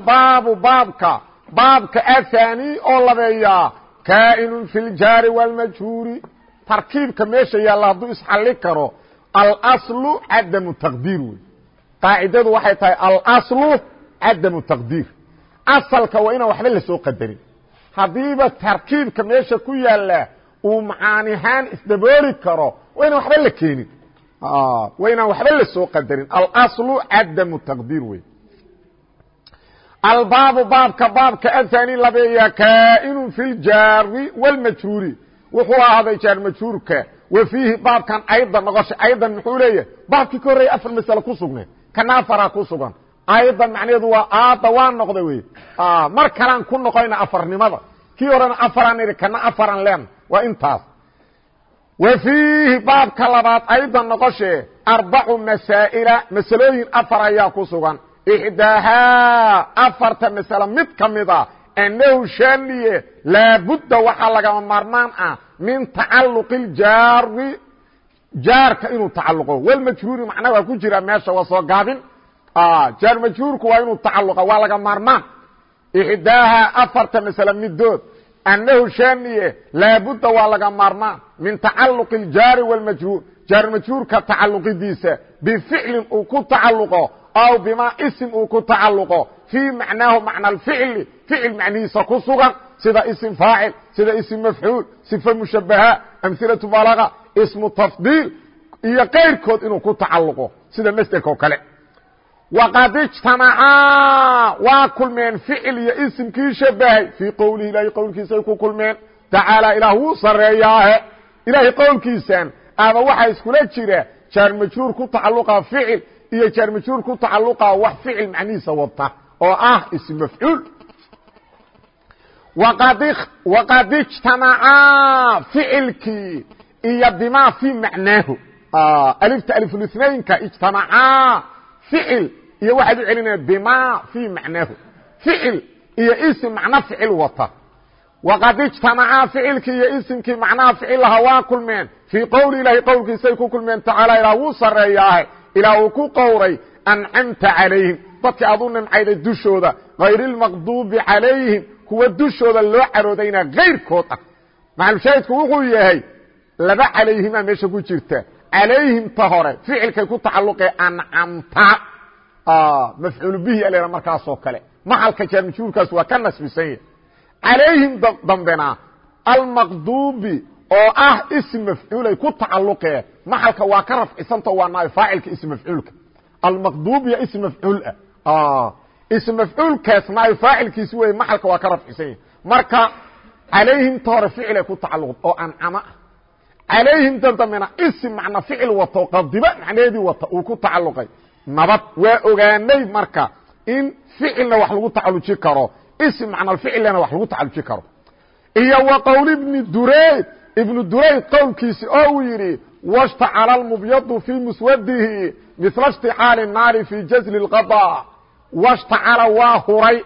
baabu baabka baabka ahaani oo labeeyaa kaa'inun fi ljaari wاlmajhuuri tarkiibka meesha yaalla hadduu isxallin karo alslu cadamu taqdiir wey qaacidadu waxay tahay alslu cadamu taqdiir. Asalka waa inaan waxba la soo qadarin. Haddiiba tarkiibka meesha ku yaalla uu macaanihaan isdabooli karo waa inaan waxba la keenin. Waa inaan waxba la soo qadarin. Alslu cadamu taqdiir wey albaabu baabka baabka athani labeeya kaainu fi ljaari wاlmajhuuri wuxuu ahaaday jaar majhuurka. Wa fiihi baabkan aydan noqosha aydan muxuu leeyahay? Baabkii ka horreeya afar masale ku sugnee kana afaraa ku sugan. Aydan macnaheedu waa aada waa noqda wey mar kalaan ku noqoyna afarnimada. Kii horena afaraan idhi kana afaran leen. Waa intaas. Wa fiihi baabka ixdaahaa afarta masale mid ka mida annahu shaaniye laabudda waxaa lagama maarmaan ah min tacalluqi ljaari jaarka inuu tacalluqo walmajhuuri macnaa waa ku jira meesha waa soo gaabin jaar majhuurku waa inuu tacalluqa waa laga maarmaan ixdaahaa afarta masale midood annahu shaaniye laabudda waa laga maarmaan min tacaluqi اljaari wاlmajhuur jaar majhuurka tacaluqidiisa bificlin uu ku tacaluqo aw bimaa isim uu ku tacaluqo fii macnaahu macna alficli ficil macnihiisa ku sugan. sida isim faacil sida isim mafcuul sifa mushabaha amhilatu balaga ismu tafdiil iyo kayrkood inuu ku tacaluqo sida masderka oo kale. waqad ijtamacaa waa kulmeen ficil iyo isimkii shabahay fii qowlihi ilaahay qowlkiisay ku kulmeen. tacaalaa ilaah wuu sareeyaahe ilaahay qowlkiisan ama waxaa iskula jira. jaar majhuur ku tacaluqa ficil iyo jaar majhuur ku tacaluqa wax ficil macnihiisa wata oo ah ism mafcuul. Waqad ijtamacaa ficilkii iyo bimaa fii macnaahu. Alifta alifulinaynka ijtamacaa ficil iyo waxaad u celinaya bima fii macnaahu. Ficil iyo isim macno ficil wata waqad ijtamacaa ficilkii iyo isimkii macnaha ficilaha waa kulmeen. Fii qowli ilaahi qowlkiisay ku kulmeen tacaala ilaah wuu sarreeyaahe ilaah uu ku qowray ancamta calayhim. Dadkii aad u nimcayday dushooda hayri lmaqduubi calayhim. Kuwa dushooda loo caroodayna kayrkood ah. Maxalushaahidku wuxuu yahay laba calayhimaa meesha ku jirta. Calayhim ta hore ficilkay ku tacalluqee ancamta mafcuul bihi alha markaasoo kale. Maxalka jaarmajhuurkaas waa ka nasbisan yahy calayhim dambena almaqdubi oo ah ism mafcuulay ku tacaluqee maxalka waa ka rafcisanta waa naay faacilka ism mafcuulka. Almaqdubiya ism mafcuul ah. Ism mafcuulkaas naay faacilkiisi wey maxalka waa ka rafcisan yahy marka calayhim ta hore ficilay ku tacaluqd oo ancama. Ah calayhim da dambena ism macna ficil wato qadiba macnaheedii wata uu ku tacaluqay nabad waa ogaanay marka in ficilna wax lagu tacaluji karo ism macnalficilna wax lagu tacaluji karo. Iyo wa qowl ibni durayd ibnu durayd qowlkiisi oo uu yidhi washtacala almubyadu fii muswadihi mila ishticaali naari fii jazli اlqada washtacala waa huray.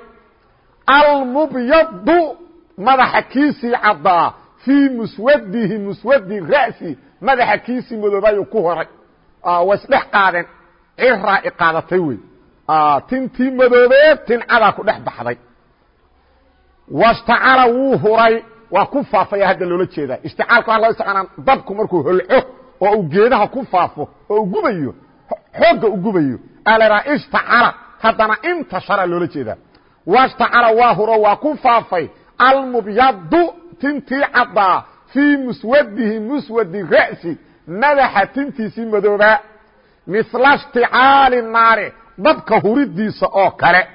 Almubyadu madaxa kiisii caddaa fii muswadihi muswadi ra'si madaxa kiisii madoobaayuu ku horay. Ah, Waisdhex qaadeen ciraa i qaadatay wey ah, tintii madoobeed tin cadaa ku dhex baxday. Washtacala wuu huray waa ku faafaya hadda loola jeedaa. Ishticaalka waa loo isticmaalaa dabku markuu holco oo uu geedaha ku faafo oo uu gubayo xoogga u gubayo alraa ishtacala haddana intashara loola jeedaa. Washtacala waa huro waa ku faafay. Almubyadu tintii caddaa fii muswadihi muswadi ra'si. Madaxa tintiisii madoobaa mila shticaali naari. Dabka huridiisa oo kale.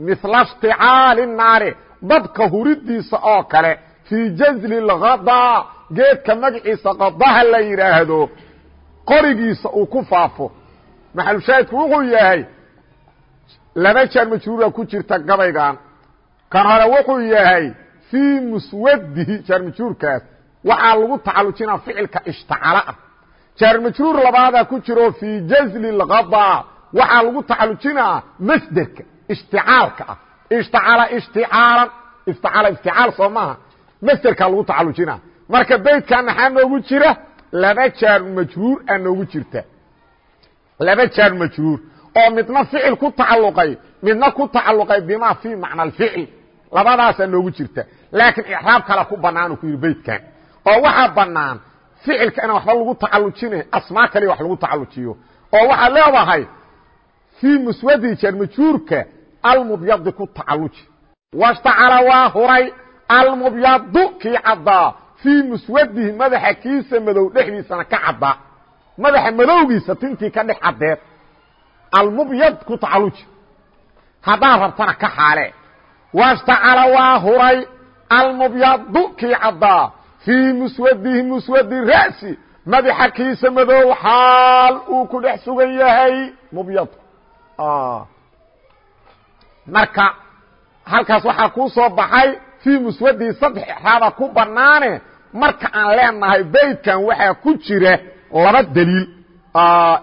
Mila shticaali naari dabka huridiisa oo kale fii jazli اlhadaa geedka magaciisa qadaha la yidhaahdo qorigiisa uu ku faafo. Maxalushaahidku wuxuu yahay laba jaar majruura ku jirta gabaygan. Kan hore wuxuu yahay fii muswadihi jaar majruurkaas waxaa lagu tacalujinaa ficilka ishtacala ah. Jaar majruur labaadaa ku jiro fii jazli اlqada waxaa lagu tacalujinaa masderka ishticaalka ah ishtacala ishticaalan iftacala ifticaal soo maaha. Masderkaa lagu tacalujinaa marka beytkan maxaa noogu jira? Laba jaar majruur aa noogu jirta. Laba jaar majruur oo midna ficil ku tacalluqay midna ku tacalluqay bima fii macna alficil labadaasaa noogu jirta. Laakiin icraab kale ku banaanu ku yidhi beytkan oo waxaa banaan ficilka inaan waxba lagu tacalujine asmaa kaliya wax lagu tacalujiyo oo waxaad leedahay fii muswadi jaar majruurka almubyadi ku tacaluji washtacala waa huray almubyadu kii caddaa fii muswadihi madaxa kiisa madow dhexdiisana ka caddaa madaxa madowgiisa tintii ka dhex caddeed. Almubyad ku tacaluji haddaad rabtana ka xaale. Washtacala waa huray almubyadu kii caddaa fii muswadihi muswadi ra'si madaxa kiisa madow xaal uu ku dhex sugan yahay mubyadku marka halkaas waxaa kuu soo baxay fii muswadihi saddex exraaba ku banaane marka aan leenahay beytkan waxaa ku jira laba daliil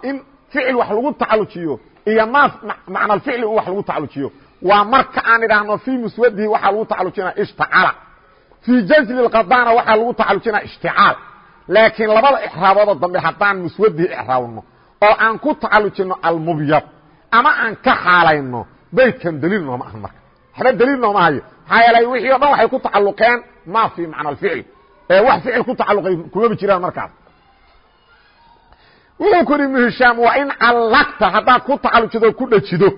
in ficil wax lagu tacalujiyo iyo ma macna ficli wax lagu tacalujiyo waa marka aan idhaahno fii muswadihi waxaa lagu tacalujinaa ishtacala fii jazli اqadana waxaa lagu tacalujinaa ishticaal. Laakiin labada exraaboodoo dambe haddaan muswadihi exraabno oo aan ku tacalujino almubyad ama aan ka xaalayno beytkan daliil nooma ahan marka. Waxba daliil nooma hayo. Maxaa yeelay wixii o dhan waxay ku tacaluqeen ma fii macna alficli wax ficil ku tacaluqay kumaba jiraan markaas. Wuxuu ku yidhi ibnu hishaam waa in callaqta haddaad ku tacalujido ku dhajido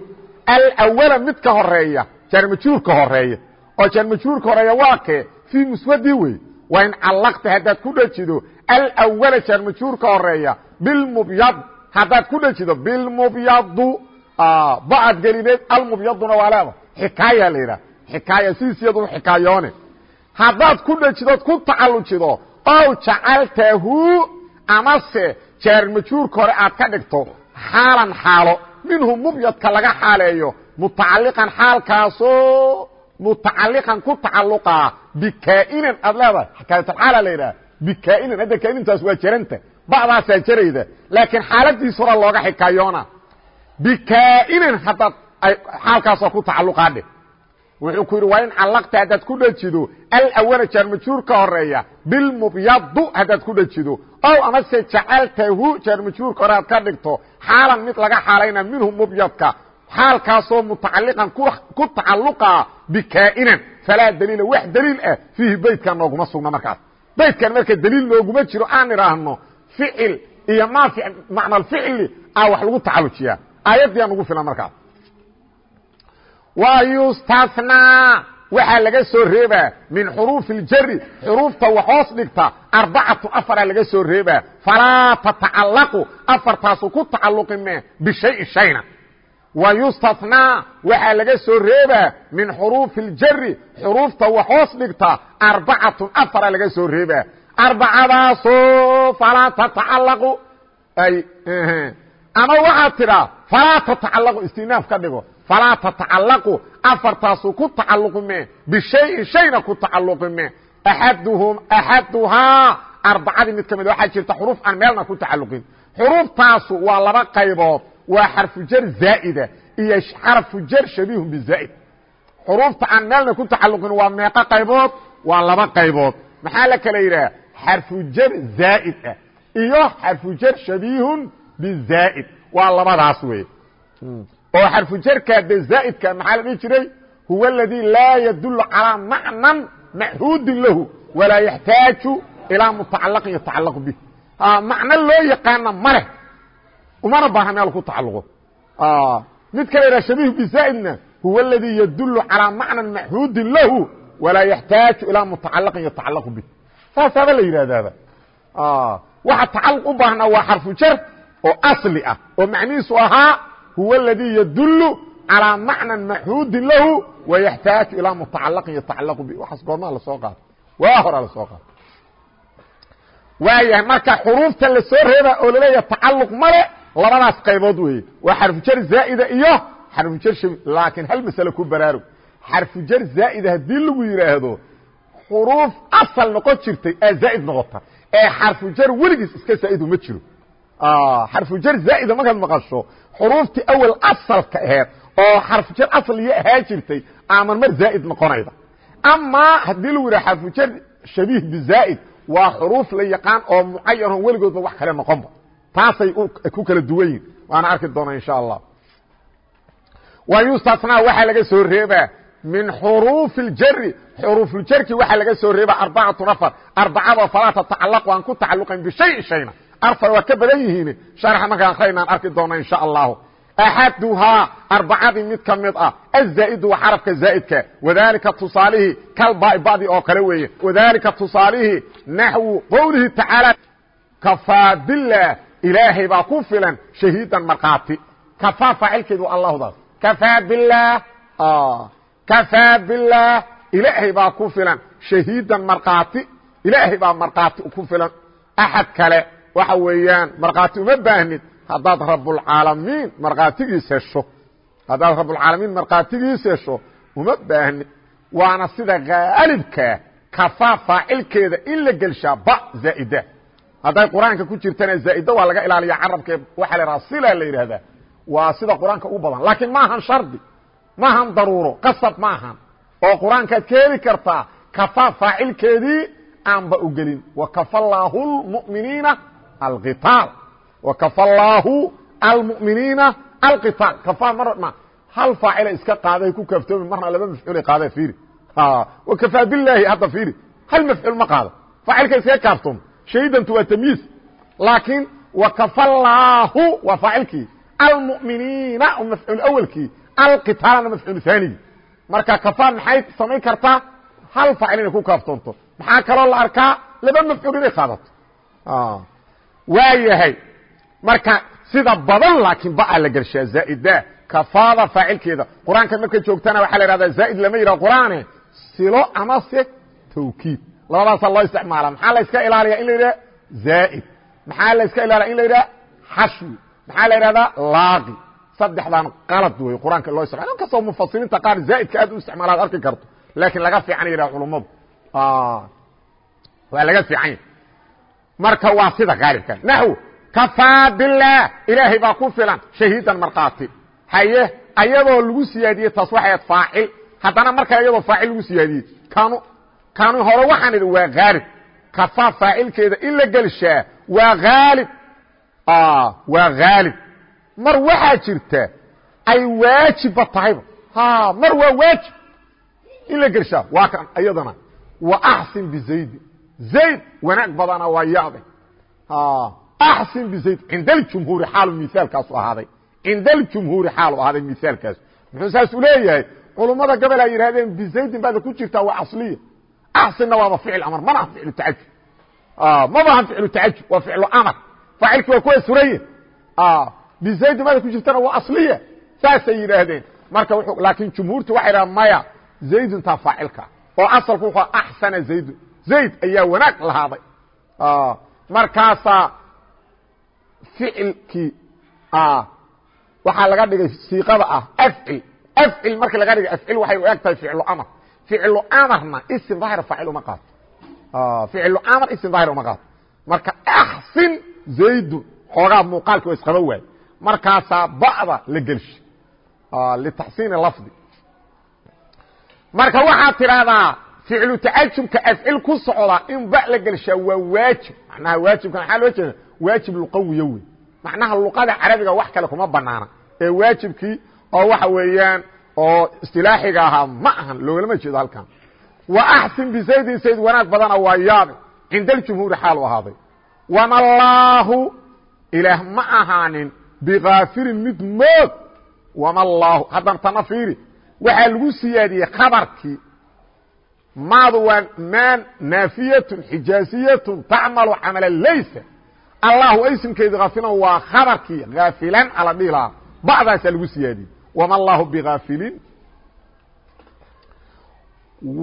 alawala mid ka horreeya jaarmajhuurka horreeya oo jaarmajhuurka horreeya waa kee? Fii muswadi wey waa in callaqta haddaad ku dhajido alawala jaarmajhuurka horreeya bilmubyad haddaad ku dhajido bilmubyadu ba'ad gelineed almubyaduna waa leeda xikaaya la yidhaha xikaaya sidiisiyadu xikaayoone haddaad ku dhajidood ku tacalujido ow jacaltahu amase jaar majhuurka hore aad ka dhigto xaalan xaalo minhu mubyadka laga xaaleeyo mutacaliqan xaalkaasoo mutacaliqan ku tacaluqaa bikaa'inan aad leedahay xikaayatulxaala la yidhaha bikaa'inan hadda kaainantaas waa jaranta ba'daasaa jarayda laakiin xaaladiis hora looga xikaayoona bikaa'inan haddaad xaalkaasoo ku tacaluqaa dheh wuxuu ku yidhi waa in callaqta haddaad ku dhajido alawala jaar majhuur ka horreeya bilmubyadu haddaad ku dhajido ow amase jacaltahu jaar majhuurka hore aad ka dhigto xaalan mid laga xaalayna minhu mubyadka xaalkaasoo mutacaliqan ku tacaluqa bikaa'inan falaa daliila wax daliil ah fiihi beytkan nooguma sugna markaas beytkan marka daliil nooguma jiro aan idhaahno ficil iyo ma macna alficli a wax lagu tacalujiyaa aayaddii aan ugu filan markaas wa yustasnaa waxaa laga soo reebaa min xuruufi اljari xuruufta wax hoos dhigta arbacatu afaraa laga soo reebaa falaa tatacallaqu afartaasu ku tacalluqime bishayin shayna. Wa yustathnaa waxaa laga soo reebaa min xuruufi اljari xuruufta wax hoos dhigta arbacatun afaraa laga soo reebaa arbacadaasoo falaa tatacallaqu ay ama waxaad tidhaa falaa tatacallaqu istinaaf ka dhigo. Falaa tatacalaqu afartaasu ku tacaluqime bishayin shayna ku tacaluqime axaduhum axaduhaa arbacadii mid ka mid waxaa jirta xuruuf aan meelna ku tacaluqin xuruuftaasu waa laba qaybood. Waa xarfujar zaa'ida iyo xarfujar shabiihun bizaa'id. Xuruufta aan meelna ku tacaluqin waa meeqo qaybood waa laba qaybood. Maxaa la kala yidhaha xarfujar zaa'id ah iyo xarfujar shabiihun bizaa'id waa labadaas wey oo xarfu jarka de zaa'idka maxaa la dhihi jiray huwa اladii laa yadul calىa macnan machuudin lahu walaa yaxtaaju ilaa mutacalaqin yatacalaqu bih macno loo yaqaana ma leh umana baahna meel ku tacaluqo mid kale yidhaha shabiih bizaa'idna huwa اladii yadul calىa macnan machuudin lahu walaa yaxtaaju ilaa mutacalaqin yatacalaqu bih saasaaba la yidhahdaaba waxa tacaluq u baahnaa waa xarfu jar oo asli ah oo macnihiisu ahaa huwa اladii yadul calىa macna maxuudin lahu wayaxtaaju ilaa mutacalaqin yatacalaqu bi waxaas goormaa la soo qaado. Waa horaa la soo qaado. Waayahay marka xuruufta la soo reeba oo laleeyaha tacaluq male labadaas qaybood weeye. Waa xarfujar zaa'ida iyo xarfujar laakiin hal masale ku baraarug xarfujar zaa'ida haddii lagu yidhaahdo xuruuf asal noqon jirtay aa zaa'id noqota. Ee xarfujar weligiis iska zaa'idu ma jiro xarfujar zaa'ida markaad maqasho xuruuftii awel asalka aheed oo xarfujar asliya ahaa jirtay aaman mar zaa'id noqonayda amaa haddii lagu yidhaha xarfujar shabiih bizaa'id waa xuruuf la yaqaan oo mucayanoo weligoodba wax kale noqonba taasay ku kala duwan yihiin waana arki doona insha allah wa yustasnaa waxaa laga soo reebaa min xuruufi اljari xuruufuljarki waxaa laga soo reeba arbacatu nafar arbacadoo falaa tatacalaqu aan ku tacalluqayn bishayin shayna afar waa ka badan yihiin. Sharxa markaan akrinaan arki doona insha allahu. Axaduhaa arbacadii mid ka mid ah. Azaa'idu waa xarafka zaa'idka. Wadalika tusaalihii kalbaai badi oo kale weeye. Wadalika tusaalihii naxwu qowlihi tacaala kafaa bilah ilaahay baa ku filan shahiidan markhaati. Kafaa faacilkeedu waa allahdaas kafaa bilah kafaa bilah ilaahay baa ku filan shahiidan markhaati. Ilaahay baa markhaati ku filan. Axad kale waxa weeyaan markhaati uma baahnid haddaad rabulcaalamiin markhaatigiis hesho. Haddaad rabulcaalamiin markhaatigiis hesho uma baahnid waana sida haalibkaa kafaa faacilkeeda in la gelshaa ba zaa'ida. Hadday qur'aanka ku jirtana zaa'ida waa laga ilaaliya carabka waxaa la idhaha sila la yidhahdaa waa sida qur'aanka u badan. Laakiin maahan shardi maahan daruuro qasab maahan oo qur'aankaad ka heli kartaa kafaa faacilkeedii aanba u gelin. Wakafa llaahu lmuminiina alqitaal wakafa llaahu almuminiina alqitaal kafaa marna hal faacila iska qaaday ku kaaftoomi marna laba mafcuulay qaada fiiri wakafaa bilaahi hadda fiiri hal mafcuul ma qaado faacilka iskaga kaaftoom shaydantu waa tamyiis laakiin wakafa llaahu waa faacilkii almuminiina mafcuul awelkii alqitaalna mafcuul haanigii marka kafaa maxay samayn kartaa hal faacil inay ku kaaftoonto maxaa kaloo la arkaa laba mafcuul inay qaadato waa yahay marka sida badan laakiin baa la gelshaa zaa'ida kafaada faacilkeeda qur'aanka markay joogtana waxaa la ihahdaa zaa'id lama yidhaha qur'aane. Silo ama se tawkiid. Labadaasaa loo isticmaala. Maxaa la iska ilaaliya in la yidhaha zaa'id. Maxaa la iska ilaaliya in la yidhaha xashwi. Maxaa la yidhahdaa? Laaqi. Saddexdan qalad wey qur'aanka loo isticmala inkastoo mufasiriinta qaar zaa'idka aad u isticmaala ad arki karto. Laakiin laga fiican yidhaha culummadu waa laga fiican yahy marka waa sida qaalibka naxw kafaa bilah ilaahay baa ku filan. Shahiidan markhaati. Haye ayadoo lagu siyaadiyey taas waxay faacil. Haddana markaa iyadoo faacil lagu siyaadiyey kanu kanu hore waxaan idhi waa haalib kafaa faacilkeeda in la gelshaa waa haalib waa haalib mar waxaa jirta ay waajibba tahayba mar waa waajib in la gelshaa. Waa kan iyadana wa axsin bizaydin zayd wanaag badana waa yaade axsin bizayd cinda aljumhuuri xaalu miaalkaasu ahaaday cinda aljumhuuri xaalu ahaaday miaalkaas muxuu saas u leeyahay culummada gobol ay yidhahdeen bizaydin baada ku jirtaa waa asliya axsinna waaba ficil amar mana aha ficlu tacajub maba aha ficlu tacajub waa ficlu amar faacilkii waa kuwa suraya bizaydin baada ku jirtana waa asliya saasay yidhaahdeen marka laakiin jumhuurtu waxay dhaha maya zayduntaa faacilka oo asalku wuxuu axsana zaydun zayd ayaa wanaag lahaaday markaasaa ficilkii waxaa laga dhigay siiqada ah afcil afcil markii laga dhigay afcil waxay u eg tahay ficlu amar ficlu amarna isim daahir faacil uma qaato ficlu amar isim daahir uma qaato marka axsin zaydun xoogaa muuqaalki waa isqaba waaye markaasaa ba'da la gelshi litaxsiini lafdi marka waxaad tidhaahdaa ficlu tacajubka afcil ku socda in ba la gelshaa waa waajib. Macnaha waajibka maxaa loo jeeda waajib luqawiya wey macnaha luqada carabiga wax kale kuma banaana ee waajibkii oo waxa weeyaan oo istilaaxiga ahaa ma ahan loogalama jeedo halkan. Wa axsin bisaydin sayd wanaag badana waa yaabe cinda aljumhuuri xaalu ahaaday. Wama allaahu ilaah ma ahaanin bikaafilin mid moog wama allaahu haddana tana fiiri waxaa lagu siyaadiyey khabarkii maadu waa maan naafiyatun xijaasiyatun tacmalu camala laysa. Allahu ismkeedi haafilan waa khabarkii haafilan ala dhihi lahaa ba'daasaa lagu siyaadiyey wama allahu bikaafilin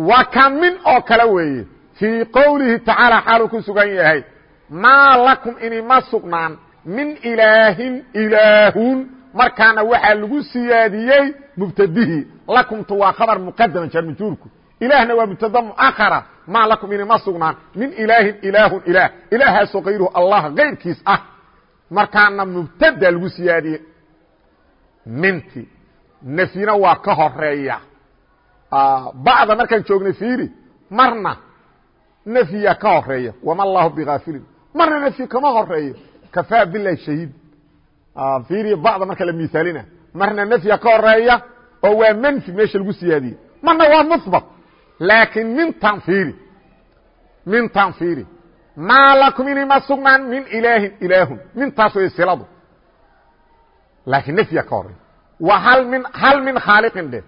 wa ka min oo kale weeye. Fii qowlihi tacaala xaaluu ku sugan yahay maa lakum inima sugnaan min ilaahin ilaahun. Markaana waxaa lagu siyaadiyey mubtadihii. Lakumtu waa khabar muqadama jarmajuurku ilaahna waa mubtada muakara maa lakum inima sugnaan min ilaahin ilaahun ilaah ilaahaasoo kayruhu allah kayrkiis ah markaana mubtada lagu siyaadiyey minti nafyina waa ka horreeya bacda markaan joognay fiiri marna nafyiyaa ka horreeya wama allahu bigaafilin marna nafyi kama horeeyo kafaa bilahi shahiid fiiriya bacda marka la miaalina marna nafya ka horreeya oo waa manfi meesha lagu siyaadiyey marna waa muhbat laakiin mintan fiiri mintan fiiri maa lakum inima sugnaan min ilaahin ilaahun mintaas way siladu. Laakiin nafya ka horreeya wa hal min hal min khaaliqin dheh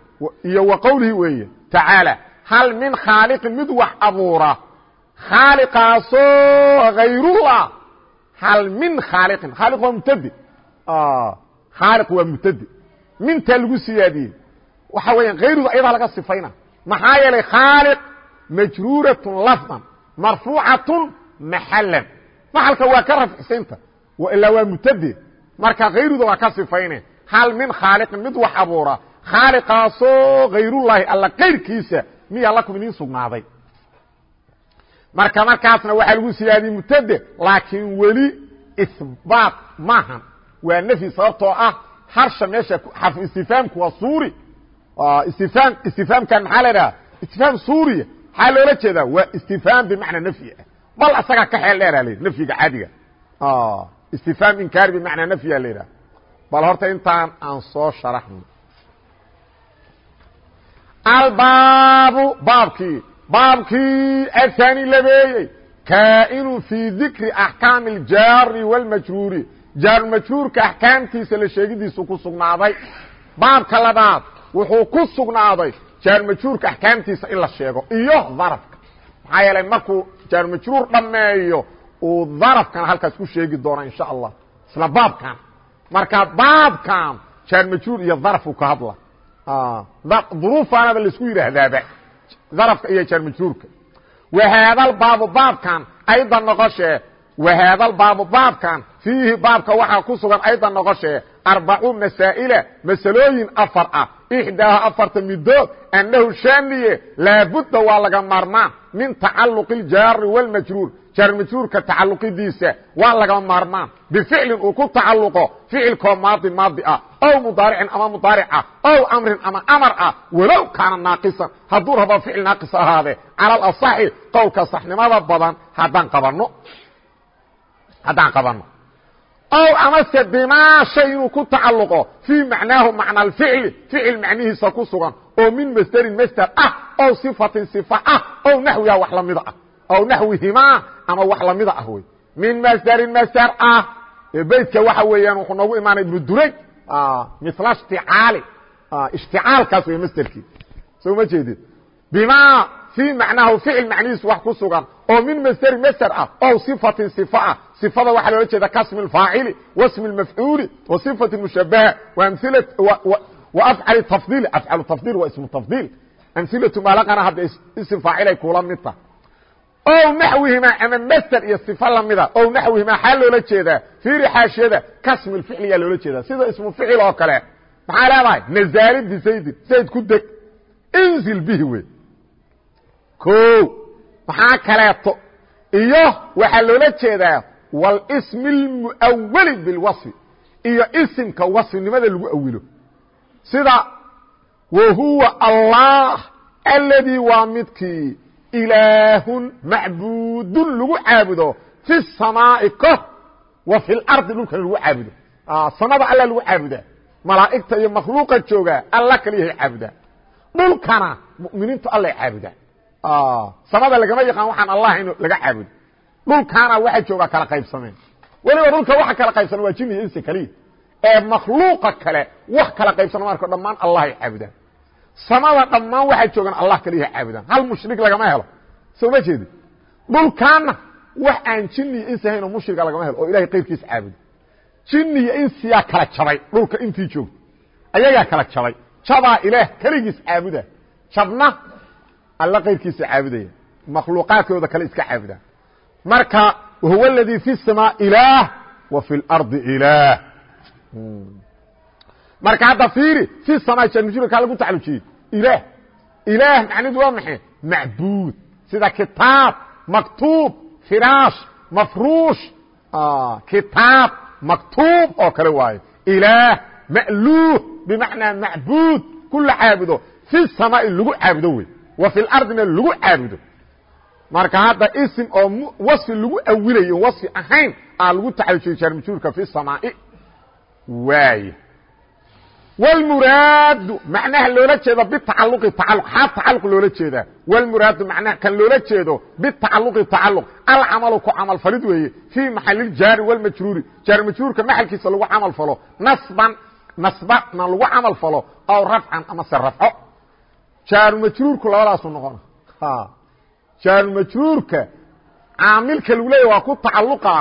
iyo wa qowlihi weeye tacaalى hal min khaaliqin mid wax abuura khaaliqaasoo hayrullah hal min khaaliqin khaaliq waa mubtade khaaliq waa mubtade mintaa lagu siyaadiyey waxa weeyaan hayruda ayadaa laga sifayna maxaa yeelay khaaliq majruuratun lafdan marfuucatun maxalan maxalka waa ka rafcisaynta ilaa waa mubtade marka hayruda waa ka sifayne. Hal min khaaliqin mid wax abuura. Khaaliqaasoo hayrullaahi alla kayrkiisa miyaa lakum idiin sugnaaday. Marka markaasna waxaa lagu siyaadiyey mubtade laakiin weli isbaat maahan. Waa nfyi sababtoo ah harsha meesha xarfu istifaamku waa suuri istifam istifaamkan maxaa la dhaha istifhaam suuriya maxaa loola jeedaa waa istifhaam bimacnaa nafyi ah bal asagaa ka xeel dheera la yidhi nafyiga caadiga istifhaam inkaari bimacnaa nafyiga la yidhaha bal horta intaan aan soo sharaxno albaabu baabkii baabkii athani labeeyey kaa'inu fii dikri axkaami aljaari wاlmajruuri jaarumajhuurka axkaamtiisa la sheegidiisu ku sugnaaday baabka labaad wuxuu ku sugnaaday jaarumajhuurka axkaamtiisa in la sheego iyo darafka maxaa yeelay markuu jaarumajhuur dhammeeyo uu darafkana halkaas ku sheegi doona insha allah. Isla baabkan. Marka baabkan jaarumajhuur iyo darafku ka hadla. Duruufaanaba la isku yidhaahdaaba darafka iyo jaarumajhuurka wahaadalbaabu baabkan ayda noqoshee wahaadalbaabu baabkan fiihi baabka waxaa ku sugan aydan noqoshee arbacu masaa'ila masalooyin afar ah ixdaaha afarta midood annahu shaaniye laabudda waa laga maarmaan min tacalluqi iljaari wاlmajruur jaarmajruurka tacalluqidiisa waa laga maarmaan bificlin uu ku tacalluqo ficilkoo maadi maadi ah. Ow mudaaricin ama mudaaric ah ow amrin ama amar ah walow kaana naaqisan hadduu rabo ficil naaqis ahaadee cala alasaxi qowlka saxnimada badan haddaan qabanno ow amase bimaa shay inuu ku tacalluqo. Fii macnaahu macna alficli ficil macnihiisa ku sugan. Oo min masderin masder ah ow sifatin sifa ah ow naxwiha wax lamida ah. Ow naxwihimaa ama wax lamida ah wey. Min masderin masder ah beytka waxa weeyaan wuxuu noogu imaanay ibnu duraj mila ishticaali. Ishticaalkaas wey masderkii soo ma jeedid bima fii macnaahu ficil macnihiisu wax ku sugan. Oo min masderi masder ah ow sifatin sifa ah sifada waxaa loola jeeda kasmi اfaacili wasmi اmafcuuli wa صifati mushabaha wa afcal tafdil afcal tafdil waa ismu tafdil amilatu maalaqana hadda isim faacilay kula mid tah ow naxwihimaa ama masder iyo sifa lamida ow naxwihimaa xaa loola jeedaa fiiri xaashiyada kasmi اficliyaa loola jeedaa sida ismu ficil oo kale maxaa leedahay nazaali bisaydin sayd ku deg inzil bihi wey o maxaa kaleeto iyo waxaa loola jeedaa wاlsm اlmuawali biاlwaصfi iyo isimka waصfinimada lagu awilo sida wahuwa allah aladii waa midkii ilaahun macbuudun lagu caabudo fi الsamaa'i kor wa fi اlardi dhulkana lagu caabudo samada alla lagu caabudaa malaa'igta iyo makhluuqa joogaa alla kaliyahay caabudaa dhulkana mu'miniintu allay caabudaa samada lagama yaqaan waxaan allah in laga caabudo dhulkaana waxa joogaa kala qaybsameen. Weliba dhulka waxa kala qaybsan waa jin iyo insi kaliya ee makhluuqa kale wax kala qaybsan marko dhammaan allah ay caabudaan. Samada dhammaan waxay joogaan allah kaliya caabudaan. Hal mushrik lagama helo? Soo ma jeedi? Dhulkaana wax aan jin iyo insi ahayn oo mushriga lagama helo oo ilahay qayrkiisa caabudo jin iyo insiyaa kala jabay dhulka intii joogto ayagaa kala jabay. Jabaa ilaah keligiis caabuda. Jabna alla qayrkiisa caabudaya. Makhluuqaadkooda kale iska caabuda marka huwa اladي fi الsmاء ilaah wa fi اlarضi ilaah marka hadda fiiri fi sama jarmajruurka kaa lagu tacalujiyey ilaah ilaah macnidu waa maxay macbuud sida kitaab maktuub firaash mafruush kitaab maktuub oo kale waayo ilaah ma'luuh bimacnaa macbuud ku la caabudo fi samaa'i lagu caabudo wey wa fi lardina lagu caabudo marka hadda ism oo wasfi lagu awilayo wasfi ahayn aa lagu tacalujiyey jaarmajuurka fi samaa'i. Waay. Wlmuraadu macnaha loola jeedo bitacaluqi tacaluq xaa tacaluq loola jeedaa. Wlmuraadu macnaha kan loola jeedo bitacaluqi tacaluq alcamalu ku camal falid weeye. Fii maxaliljaari wlmajruuri jaar majruurka maxalkiisa lagu camal falo nasban nasbana lagu camal falo aw rafcan ama se rafco. Jaaru majruurku labadaasu noqona jaaru majruurka caamilka lagu leeya waa ku tacaluqa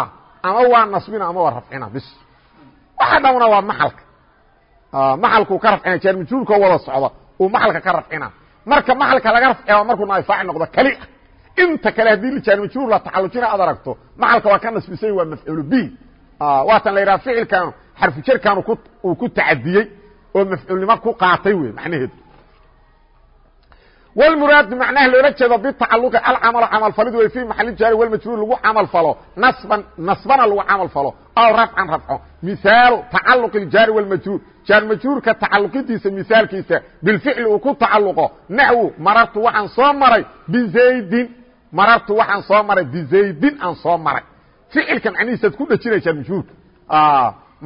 ama waa nasbina ama waa rafcina bis. Waxa dhamna waa maxalka. Maxalkuu ka rafcina jaar majruurka wada socda uu maxalka ka rafcina. Marka maxalka laga rafciya markuu naaifaacil noqdo keli ah inta kale haddii jaar majruur la tacalujina aad aragto maxalka waa ka nasbisay waa mafcuul bi waatan la yidhaha ficilkan xarfu jerkan uu ku tacadiyey oo mafcuulnimo ku qaatay wey macnaheedu wlmuraadu macnaha loola jeedo bitacaluqi alcamal camal falid wey fi maxali jaari wlmajruur lagu camal falo nasban nasbana lagu camal falo aw rafcan rafco. Mihaalu tacaluqi اjaari wاlmajruur jaar majruurka tacaluqidiisa mihaalkiisa bilficli uu ku tacaluqo naxwu marartu waxaan soo maray bizaydin marartu waxaan soo maray bizaydin aan soo maray. Ficilka macnihiisaad ku dhejinay jaar majruurka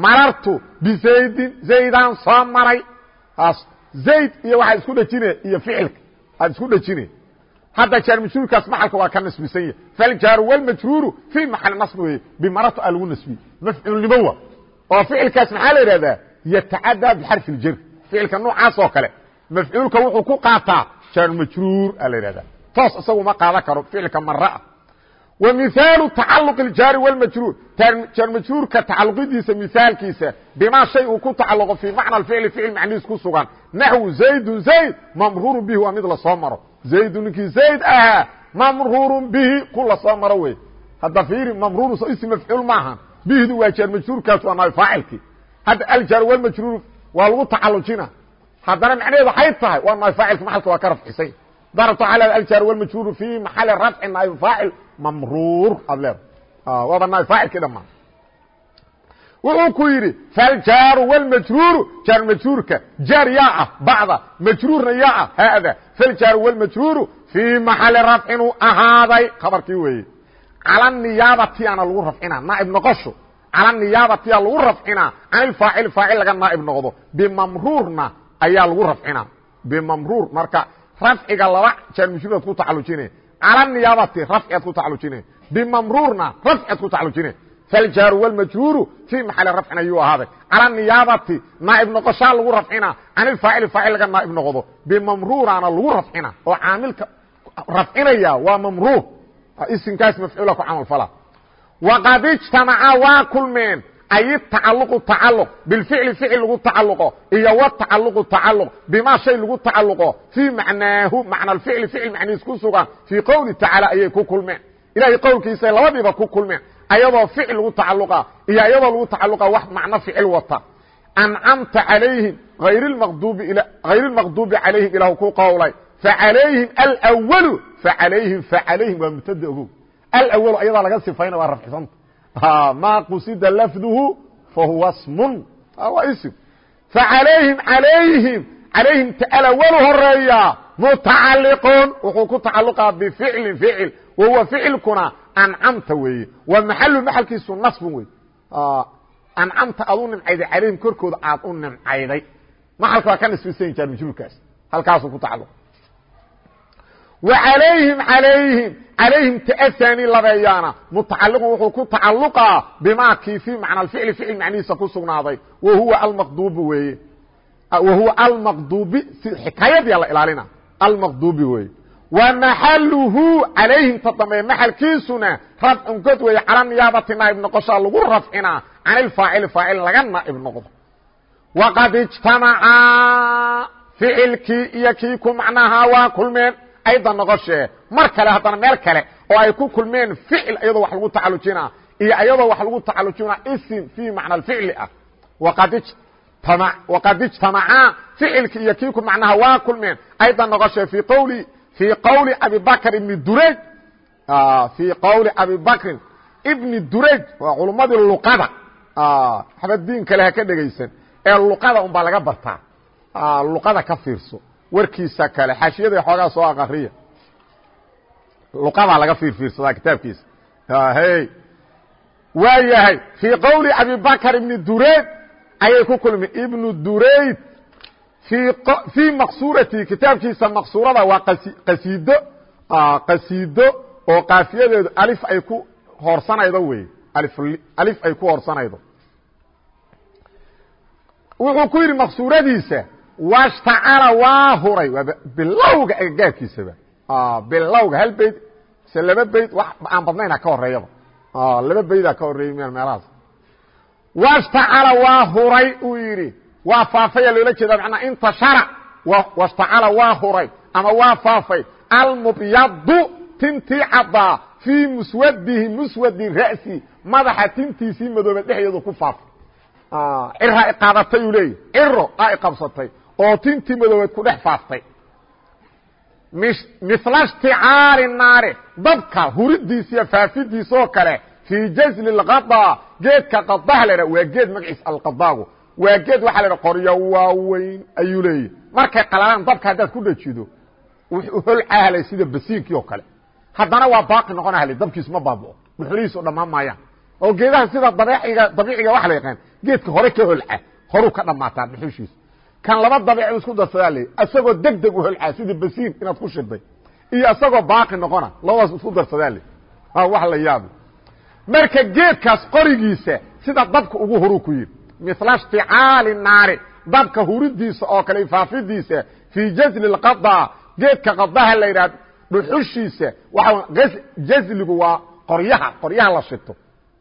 marartu bizaydin zaydaan soo maray. Zayd iyo waxaa isku dhejine iyo ficilka aad isku dhejine hadda jaar majruurkaas maxalka waa ka nasbisan yahy faljaaru wاlmajruuru fii maxali nasb weye bimaratu a lagu nasbiye mafcuulnimo wa oo ficilkaas maxaa la yidhahdaa yatacadaa bixarfi اljar ficilka noocaas oo kale. Mafcuulka wuxuu ku qaataa jaar majruur a la yidhahdaa toos isagu ma qaadan karo ficilka maraa wa mihaalu tacaluq اjaari wاlmajruur jaar majruurka tacaluqidiisa mihaalkiisa bimaa shay uu ku tacaluqo fii macna ficli ficil macnihiis ku sugan naxwu zaydu zayd mamruuru bihi waa mid lasoo maro zaydu ninkii zayd ahaa mamruuru bihi ku lasoo maro wey hadda fiiri mamruuru so ism mafcuul maaha bihdu waa jaar majruurkaas waa naab faacilkii hadda aljaar wاlmajruur waa lagu tacalujina haddana macnaheedu waxay tahay waa naab faacilka maxalka waa ka rafcisay darabtu al aljaar wاlmajruuru fii maxali rafci naab faacil mamruur aad leeda waaba naab faacilkii dhamaan wuxuu ku yidhi faljaaru wاlmajruuru jaar majruurka jaar yaa ah bacda majruurna yaa ah haada. Faljaaru wاlmajruuru fii maxali rafcin uu ahaaday. Khabarkii weeye. Cala niyaabatiyaana lagu rafcinaa naaib noqosho. Cala niyaabatiya lagu rafcinaa can faacil laga naaib noqdo. Bimamruurna ayaa lagu rafcinaa bimamruur marka rafciga laba jaar majruuraad ku tacalujine cala niyaabati rafciaad ku tacalujine bimamruurna rafciaad ku tacalujine faljaaru wاlmajruuru fii maxali rafcin ayuu ahaaday cala niyaabati naaib noqoshaa lagu rafcina can ilfaacili faacil laga naaib noqdo bimamruurana lagu rafcina oo caamilka rafcinaya waa mamruur isimkaas mafcuula ku camal fala waqad ijtamacaa waa kulmeen ay tacaluqu tacaluq bilficli ficil lagu tacaluqo iyo watacaluqu tacaluq bimaa shay lagu tacaluqo fii macnaahu macna ficli ficil macnihiis ku sugan fii qowli tacaala ayay ku kulmeen ilahay qowlkiisa labadiiba ku kulmeen ayadoo ficil lagu tacaluqa iyo ayadoo lagu tacaluqa wax macno ficil wata ancamta calayhim hayr اlmaqdubi calayhim ilahu ku qowlay facalayhim alwalu facalayhim facalayhim waa mubtada ogow alwalu ayadaa laga sifayna waa rafcisanta maa qusida lafduhu fahuwa smun waa ism. Facalayhim alayhim calayhim alwalu horreeya mutacaliqun wuxuu ku tacaluqaa bificlin ficil. Wahuwa ficilkuna ancamta weeye. Waa maxalu maxalkiisu nasbun wey ancamta aad u nimcayday calayhim korkooda aad u nimcayday maxalka waa ka nisbisan jaar majruurkaas halkaasuu ku tacaluq wa alayhim alayhim calayhim taasani labeeyaana mutacaliqun wuxuu ku tacaluqaa bimaa kii fii macna ficli ficil macnihiisa ku sugnaaday. Wa huwa almaqdubi weeye. Wa huwa almaqdubi si xikaayadiya la ilaalina. Almaqdubi weeye. Wa maxaluhu calayhim ta dambe maxalkiisuna rafcun god weeye. Cala niyaabati naaib noqoshaa lagu rafcinaa can ilfaacili faacil laga naaib noqdo. Waqad ijtamacaa ficilkii iyo kii ku macnahaa waa kulmeen ayda noqoshee mar kale haddana meel kale oo ay ku kulmeen ficil iyadoo wax lagu tacalujinaa iyo iyadoo wax lagu tacalujinaa isim fii macna alficli ah waqad ijtamacaa ficilki iyo kii ku macnaha waa kulmeen aydan noqoshe fii qawli fii qawli abibakr ibni durayj fii qawli abibakrin ibni durayj waa culummadii luqada waxba diin kale ha ka dhegaysan ee luqada un baa laga bartaa luqada ka fiirso warkiisa kale xaashiyada xoogaa soo aqariya luqadaa laga fiirfiirsadaa kitaabkiisa. Hy waa yahay fii qowli abibakr ibni durayd ayay ku kulmi ibnu durayd fii maqsurati kitaabkiisa maqsurada waa qasiido qasiido oo kaafiyadeedu alif ay ku hoorsanaydo wey alif ay ku hoorsanaydo wuxuu ku yidhi maqsuradiisa washtacala waa huray waa bilowga agagaarkiisaba bilowga hal bayd se laba bayd wax aan badnayna ka horeeyaba laba baydaa ka horeeyay meel meelahaas washtacala waa huray uu yidhi waa faafaya loola jeeda manaa intashara washtacala waa huray ama waa faafay almubyadu tintii caddaa fii muswadihi muswadi ra'si madaxa tintiisii madooba dhexdeedu ku faafay ciraa iqaadatay uu leeyahy ciro aa iqabsatay oo tintii madoobeed ku dhex faaftay mila shticaali naari dabka huridiisiiyo faafidiisoo kale fii jazli اlqada geedka qadaha la waa geed magaciis alqadaagu. Waa geed waxaa la qoryo waaweyn ayuu leeyahy markay qalalaan dabka haddaad ku dhajido wuxuu holcahlay sida basiinkii oo kale. Haddana waa baaqi noqon ahlay dabkiisu ma baabao dhuxulihiisu dhammaan maayaan oo geedaha sida dabiiciga waxa la yaqaan geedka hore ka holca horuu ka dhammaataa dhuxushiisa kan laba dabiic isku darsadaa le isagoo deg deg u holcaa sida basiin inaad ku shiday iyo isagoo baaqi noqona labadaas isku darsadaa le wax la yaab marka geedkaas qorigiisa sida dabka ugu huru ku yidhi mila shticaali naari dabka huridiisa oo kale faafidiisa fii jazli اqada geedka qadaha la yidhah dhuxushiisa waa jazligu waa qoryaha qoryaha la shito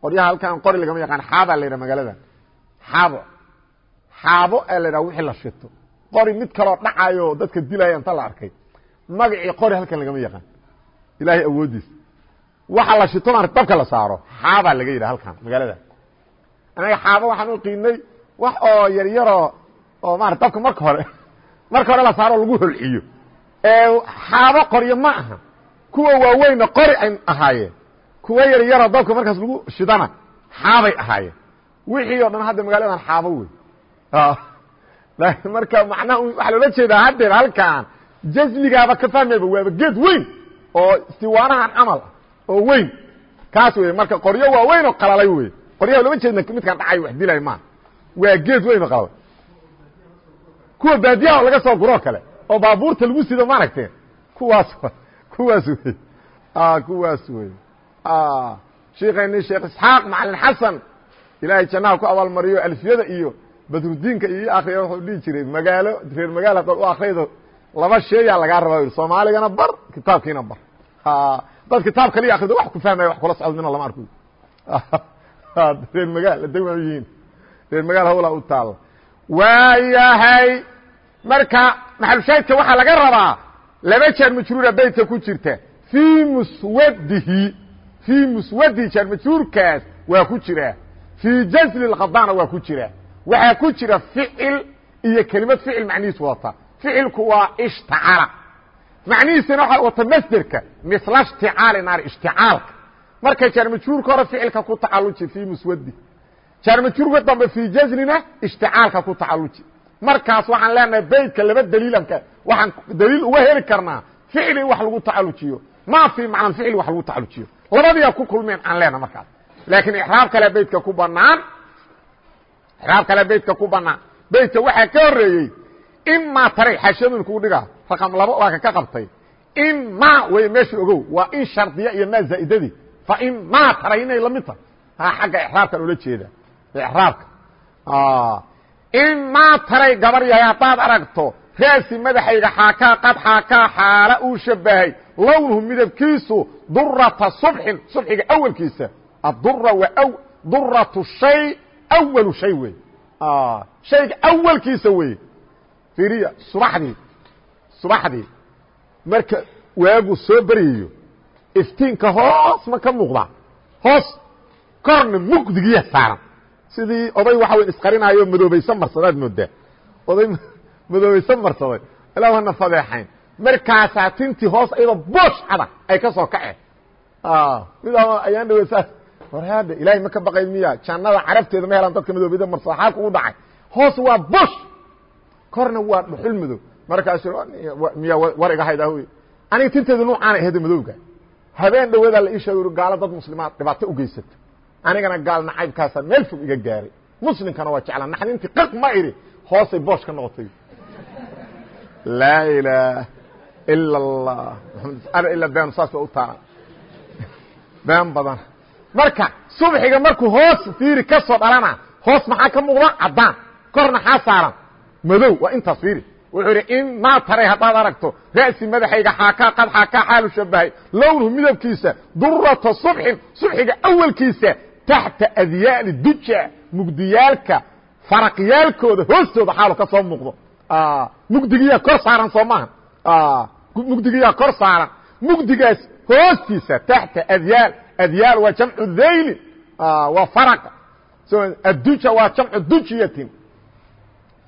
qoryaha halkan qori lagama yaqaan xaabaa la yidhah magaalada. Xaabo xaabo ee la yidhaha wixii la shito. Qori mid kaloo dhacayo dadka dilaya inta la arkay. Magacii qori halkan lagama yaqaan. Ilaahay awoodiisa waxa la shito maarta dabka la saaro. Xaabaa laga yidhaha halkan magaalada. Anaga xaabo waxaan u qiinay wax oo yaryaroo oo maarata dabka marka hore marka hore la saaro lagu holciyo. Xaabo qoryo ma aha. Kuwa waaweynna qori ay ahaayeen. Kuwa yaryaroo dabka markaas lagu shidana xaabay ahaayeen. Wixii o dhan hadda magaaladan xaabo wey marka macnaha waxaa loola jeedaa haddeer halkan jasligaaba ka fahmayba waaba geed weyn oo istiwaanahan camal ah oo weyn. Kaas wey marka qoryo waa weyn oo qalalay wey qoryaha looma jeedna midkaan dhacay wax dilay maa waa geed weyn oo qalalay kuwa baadiyaha laga soo guroo kale oo baabuurta lagu sido ma aragteen kuwaas kuwaas wey kuwaas wey sheikayni sheekh isxaaq macalin xasan ilaahay jannaha ku abaalmariyo alfiyada iyo badrudiinka iyo akriya wuxuu dhihi jiray magaalo reer magaalo hadaad u akriydo laba sheeyaa lagaa rabaa. Yidhi soomaaligana bar kitaabkiina bar. Dad kitaab kaliya akrido wax ku fahmaya wax kula socdo mina lama arko. Reer magaal degma yihiin. Reer magaal hawlaa u taalla waayahay marka maxalushaahidka waxaa laga rabaa laba jeer majruura beytka ku jirta. Fii muswadihi fii muswadihi jeer majruurkaas waa ku jiraa fii jasli اqadana waa ku jiraa waxaa ku jira ficil iyo kelimad ficil macnihiis wadata ficilku waa ishtacala macnihiisana waxaa wata masderka misla ishticaali naari ishticaalka. Marka jaarmajruurka hore ficilka ku tacaluji fii muswadi jaarmajruurka dambe fii jasnina ishticaalka ku tacaluji markaas waxaan leenahay beytka laba daliilanka waxaan daliil uga heli karnaa ficil in wax lagu tacalujiyo ma fii macnan ficil wax lagu tacalujiyo labadiyaa ku kulmeen aan leenaha markaas. Laakiin ixraab kale beytka ku banaan ixraab kale beytka ku banaan beytka waxaa ka horeeyey imaa taray xashadun kuu dhigaa. Raqam labo waa ka ka qabtay. Ima wey meesha ogow. Waa in shardiya iyo maa zaa'idadii. Fa imaa taray inay la mid tahay ha xagga ixraabkan ula jeeda. Ixraabka. Imaa taray gabar yahay haddaad aragto raasi madaxayga xaakaa qad xaakaa xaala uu shabahay lownuhu midabkiisu durata subxin subxiga awalkiisa. Adura waa duratu shay awalu shay wey shayga awalkiisa wey fiiriya subaxdii subaxdii marka waagu soo beryayo iftiinka hoos ma ka muuqdaa hoos korna mugdigiya saaran sidii oday waxa weyn isqarinaayo madoobaysan marsadaad moodaa oday madoobaysan marsaday ilaa hana fadeexayn markaasaa tintii hoos iyadoo boosh cada ay ka soo kaceen mid ayaan dhawe haada ilaahay ma ka baqayd miya? Jannada carabteeda ma helaan dadka madoobida marsada xaalka ugu dhacay. Hoos waa bosh korna waa dhuxul madow. Markaasu miya war iga haydaa wy aniga tinteedu nuucaana ahayda madowga. Habeen dhawadaa la ii sheeg gaalo dad muslimaad dhibaato u geysata anigana gaal nacaybkaasaa meel fog iga gaaray. Muslimkana waa jeclaa naxdintii qaq ma idhi hoosay boosh ka noqotay. Laa ilaaha ila allah ila been saas waa u taaran been badan marka subxiga markuu hoos fiiri ka soo dhalana hoos maxaa ka muuqda? Caddaan. Korna xaa saaran. Madow waa intaas fiiri. Wuxuu idhi in maa taray haddaad aragto ra'si madaxayga xaakaa qad xaakaa xaalu shabahay lownuhu midabkiisa durata subxin subxiga awalkiisa taxta adyaani duja mugdiyaalka faraqyaalkooda hoostooda xaalu ka soo muuqdo. Mugdigiyaa kor saaran soo maaha. Mugdigiyaa kor saaran. Mugdigaas hoostiisa taxta adyaal adyaal waa jamcu dhayli waa faraqa adduja waa jamcu dujiyatin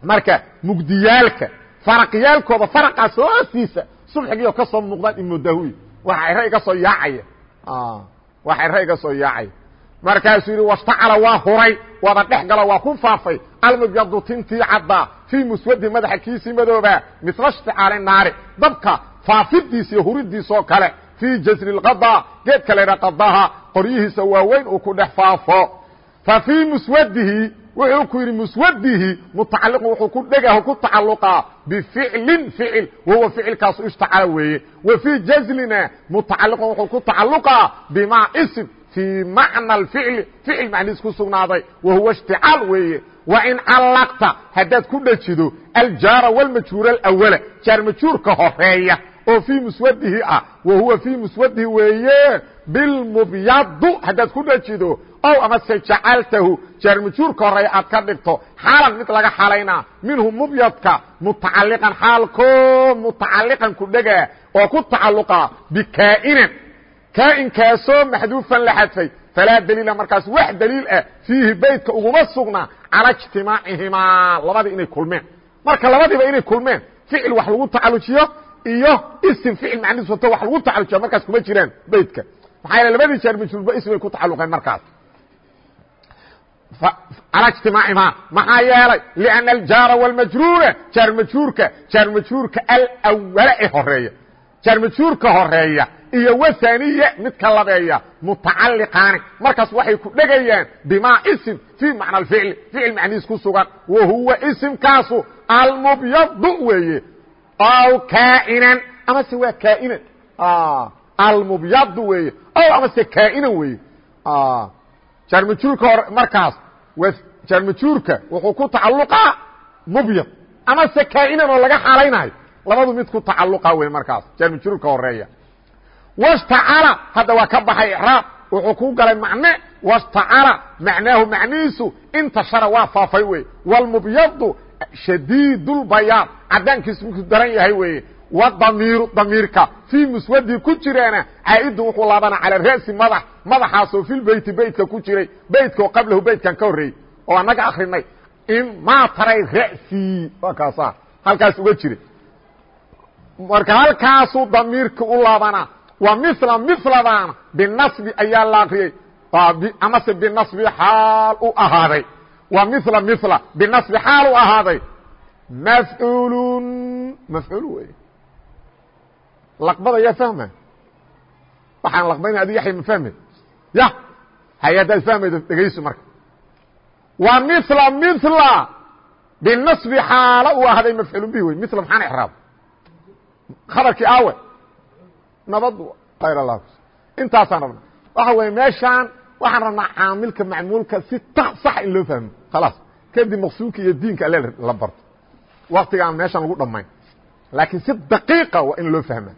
marka mugdiyaalka faraqyaalkooda faraqaas hoostiisa subxigiio ka soo muuqdaan imoodahuy waxa ira iga soo yaacaya waxa ira iga soo yaacaya markaasuu yidhi washtacala waa huray wada dhex galo waa ku faafay almubyadu tintii caddaa fii muswadi madaxa kiisii madoobaa misla ishticaali naari dabka faafidiisa iyo huridiisoo kale fii jasri اlqada geedka laydha qadaha qoryihiisa waaweyn uu ku dhex faafo. Fa fii muswadihi wuxuu ku yidhi muswadihi mutacaliqu wuxuu ku dhegah ku tacaluqaa bificlin ficil wahuwa ficilkaasu ishtacala weeye. Wa fii jazlina mutacaliqun wuxuu ku tacaluqaa bimaa ism fii macna alficli ficil macniis ku sugnaaday wa huwa ishticaal weeye. Wa in callaqta haddaad ku dhajido aljaara walmajhuura alawala jaar majhuurka horreeya oo fii muswadihi ah wa huwa fii muswadihi weeye bilmubyadu haddaad ku dhajido ow amase jacaltahu jaarmajuurka horreeya aad ka dhigto xaalan mid laga xalaynaa minhu mubyadka mutacaliqan xaalko mutacaliqan ku dhegaa oo ku tacalluqa bikaa'inan. Kaa'inkaasoo maxduufan la xadfay falaa daliila markaas wax daliil ah fiihi beytka uguma sugna cala ijtimaacihimaa labadii inay kulmeen. Marka labadiiba inay kulmeen ficil wax lagu tacallujiyo iyo ism ficil macnihiis wato wax lagu tacalujiya markaas kuma jiraan beydka. Maxaa yaele labadii jeer majruurba ismay ku tacaluqeen markaas. Calaa ijtimaacima maxaa yeelay? Lianna aljaara wاlmajruura jaarmajruurka jaarmajruurka alwala ee horreeya jaarmajruurka horreeya iyo waaniya midka labeeya mutacaliqaani markaas waxay ku dhegayaan bimaa isim fii macna اficli ficil macnihiis ku sugan. Wahuwa isimkaasu almubyadu weeye aw kaa'inan amase waa kaa'inan almubyadu weeye ow amase kaa'inan weeye jaar majruurka hore markaas jaarmajuurka wuxuu ku tacaluqaa mubyad ama se kaa'inan oo laga xaalaynayo labadu mid ku tacaluqa wey markaas jaarmajuurka horreeya washtacala hadda waa ka baxay icraab wuxuu ku galay macne washtacala macnaahu macnihiisu intashara waa faafay wey wlmubyadu shadiidulbayaan cadaankiisu markuu daran yahay weeye. Wadamiiru damiirka. Fii muswadii ku jiraana caa'idu wuxuu laabana cala ra'si madax madaxaasoo filbeyti beytka ku jiray beytkaoo qablahu beytkan ka horreeyey. Oo annaga akrinay in maa taray ra'sii waa kaasa halkaas uga jira. Marka halkaasuu damiirka u laabanaa wa mila miladaana binasbi ayaa la akriyey amase binasbi xaal u ahaaday wa mila mila binasbi xaal u ahaaday. Mafcuulun mafcuul wey laqbada yaa fahma? Waxaan laqbayna adi yaxya ma fahmayd ya. Hay haddaad fahmaydo dhegayso marka. Wa mila mila binasbi xaalo uu ahday mafcuul bi wey mila maxaan ixraab? Khabarkii aawe. Nabad allah intaasaan rabna waxa weeye meeshaan waxaan rabnaa caamilka macmuulka si sax in loo fahmo khalaas kadib maqsuudka iyo diinka alle la barto. Waktiga aan meeshaan lagu dhammayn. Laakiin si daqiiqa waa in loo fahma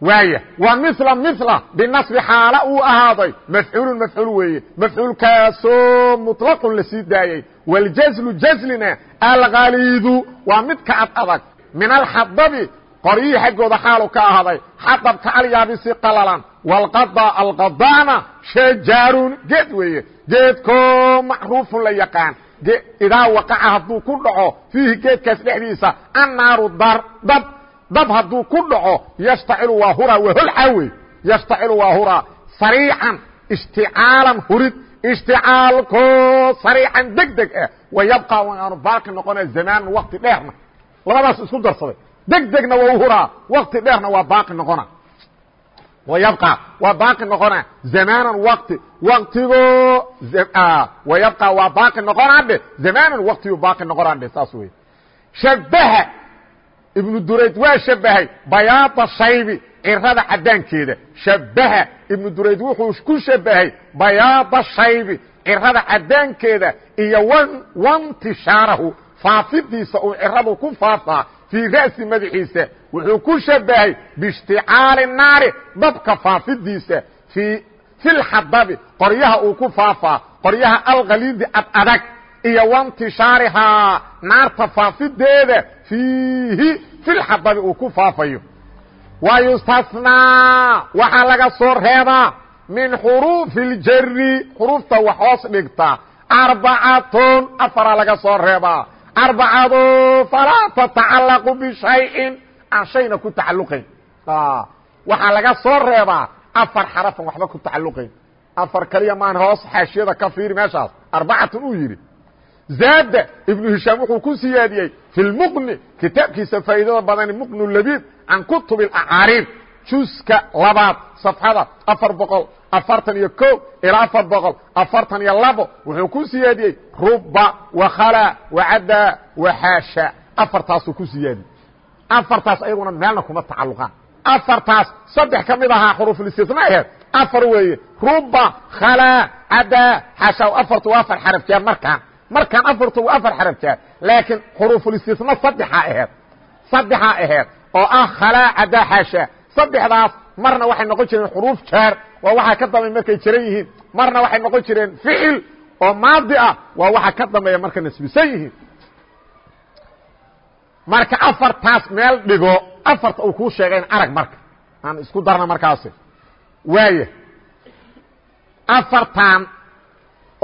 waaya wa mila mila binasbi xaalo uu ahaaday. Mafcuulu mafcuul weeye. Mafcuulkaasoo muطlaqun la sii daayey waljazlu jazlina alkhaliidu waa midka ad adag. Min alxadabi qoryihii xaggooda xaalu ka ahaaday. Xadabka alyaabisi qalalan. Wاlqada alqadana shajaarun geed weeye geedko macruufun la yaqaan. Idaa waqaca hadduu ku dhaco fiihi geedkaas dhexdiisa annaaru dab dab hadduu ku dhaco yashtacilu waa huraa waa holxaa wey yashtacilu waa huraa. Sariican ishticaalan hurid ishticaalko sariican deg deg ah. Wa yabqa waanu baaqi noqonaya zamaanan wakti dheerna. Labadaas isku darsaday. Deg degna waa u huraa wakti dheerna waa baaqi noqona ويبقى waa baaqi noqona زmانا وkti wktigo ويبقى waa baaqi noqona dhe زmانا wktigu baaqi noqona dhe saas wey شhaبha iبن durayd waa shabahay bayaada shaybi cirada cadaankeeda shabaha iبن durayd wuxuu ku shabahay bayaada shaybi cirada cadaankeeda iyo wantishaarahu faafidiisa uu ciradu ku faafaa fii ra'si madaxiisa wuxuu ku shabahay biishticaali naari dabka faafidiisa fii filxadabi qoryaha uu ku faafaa qoryaha alkaliidi ad adag iyo waintishaarihaa naarta faafideeda fiihi filxadabi uu ku faafayo. Wa yustasnaa waxaa laga soo reebaa min xuruufi اljari xuruufta wax hoos dhigta arbacatun afaraa laga soo reebaa arbacado falaa tatacalaqu bishayin aan shayna ku tacaluqayn waxaa laga soo reebaa afar xarafan waxba ku tacaluqayn afar kaliya maan hoos xaashiyada ka fiiri meeshaas arbacatun uu yidhi zaada ibnu hishaam wuxuu ku siyaadiyey fi lmuqni kitaabkiisa faa'iidada badani muqnu labiib can kutub اacaariib juska labaad safxada afar boqol afartan iyo ko ilaa afar boqol afartan iyo labo wuxuu ku siyaadiyey ruba wakhala wacada waxaasha afartaasuu ku siyaadiyey. Afartaas ayaguna meelna kuma tacaluqaan afartaas saddex ka mid ahaa xurufulistisna aheed. Afar weeye ruba khala cada xaasha. Afartu waa afar xarafjaar markaan. Markaan afartu waa afar xarafjaar laakiin xurufulistisna saddexaa aheed saddexaa aheed oo ah khala cada xaasha saddexdaas marna waxay noqon jireen xuruuf jaar waa waxaa ka dambeya markay jiran yihiin. Marna waxay noqon jireen ficil oo maadi ah waa waxa ka dambeeya marka nasbisan yihiin. Marka afartaas meel dhigo afarta uu kuu sheegayn arag marka. Aan isku darna markaasi. Waaya afartan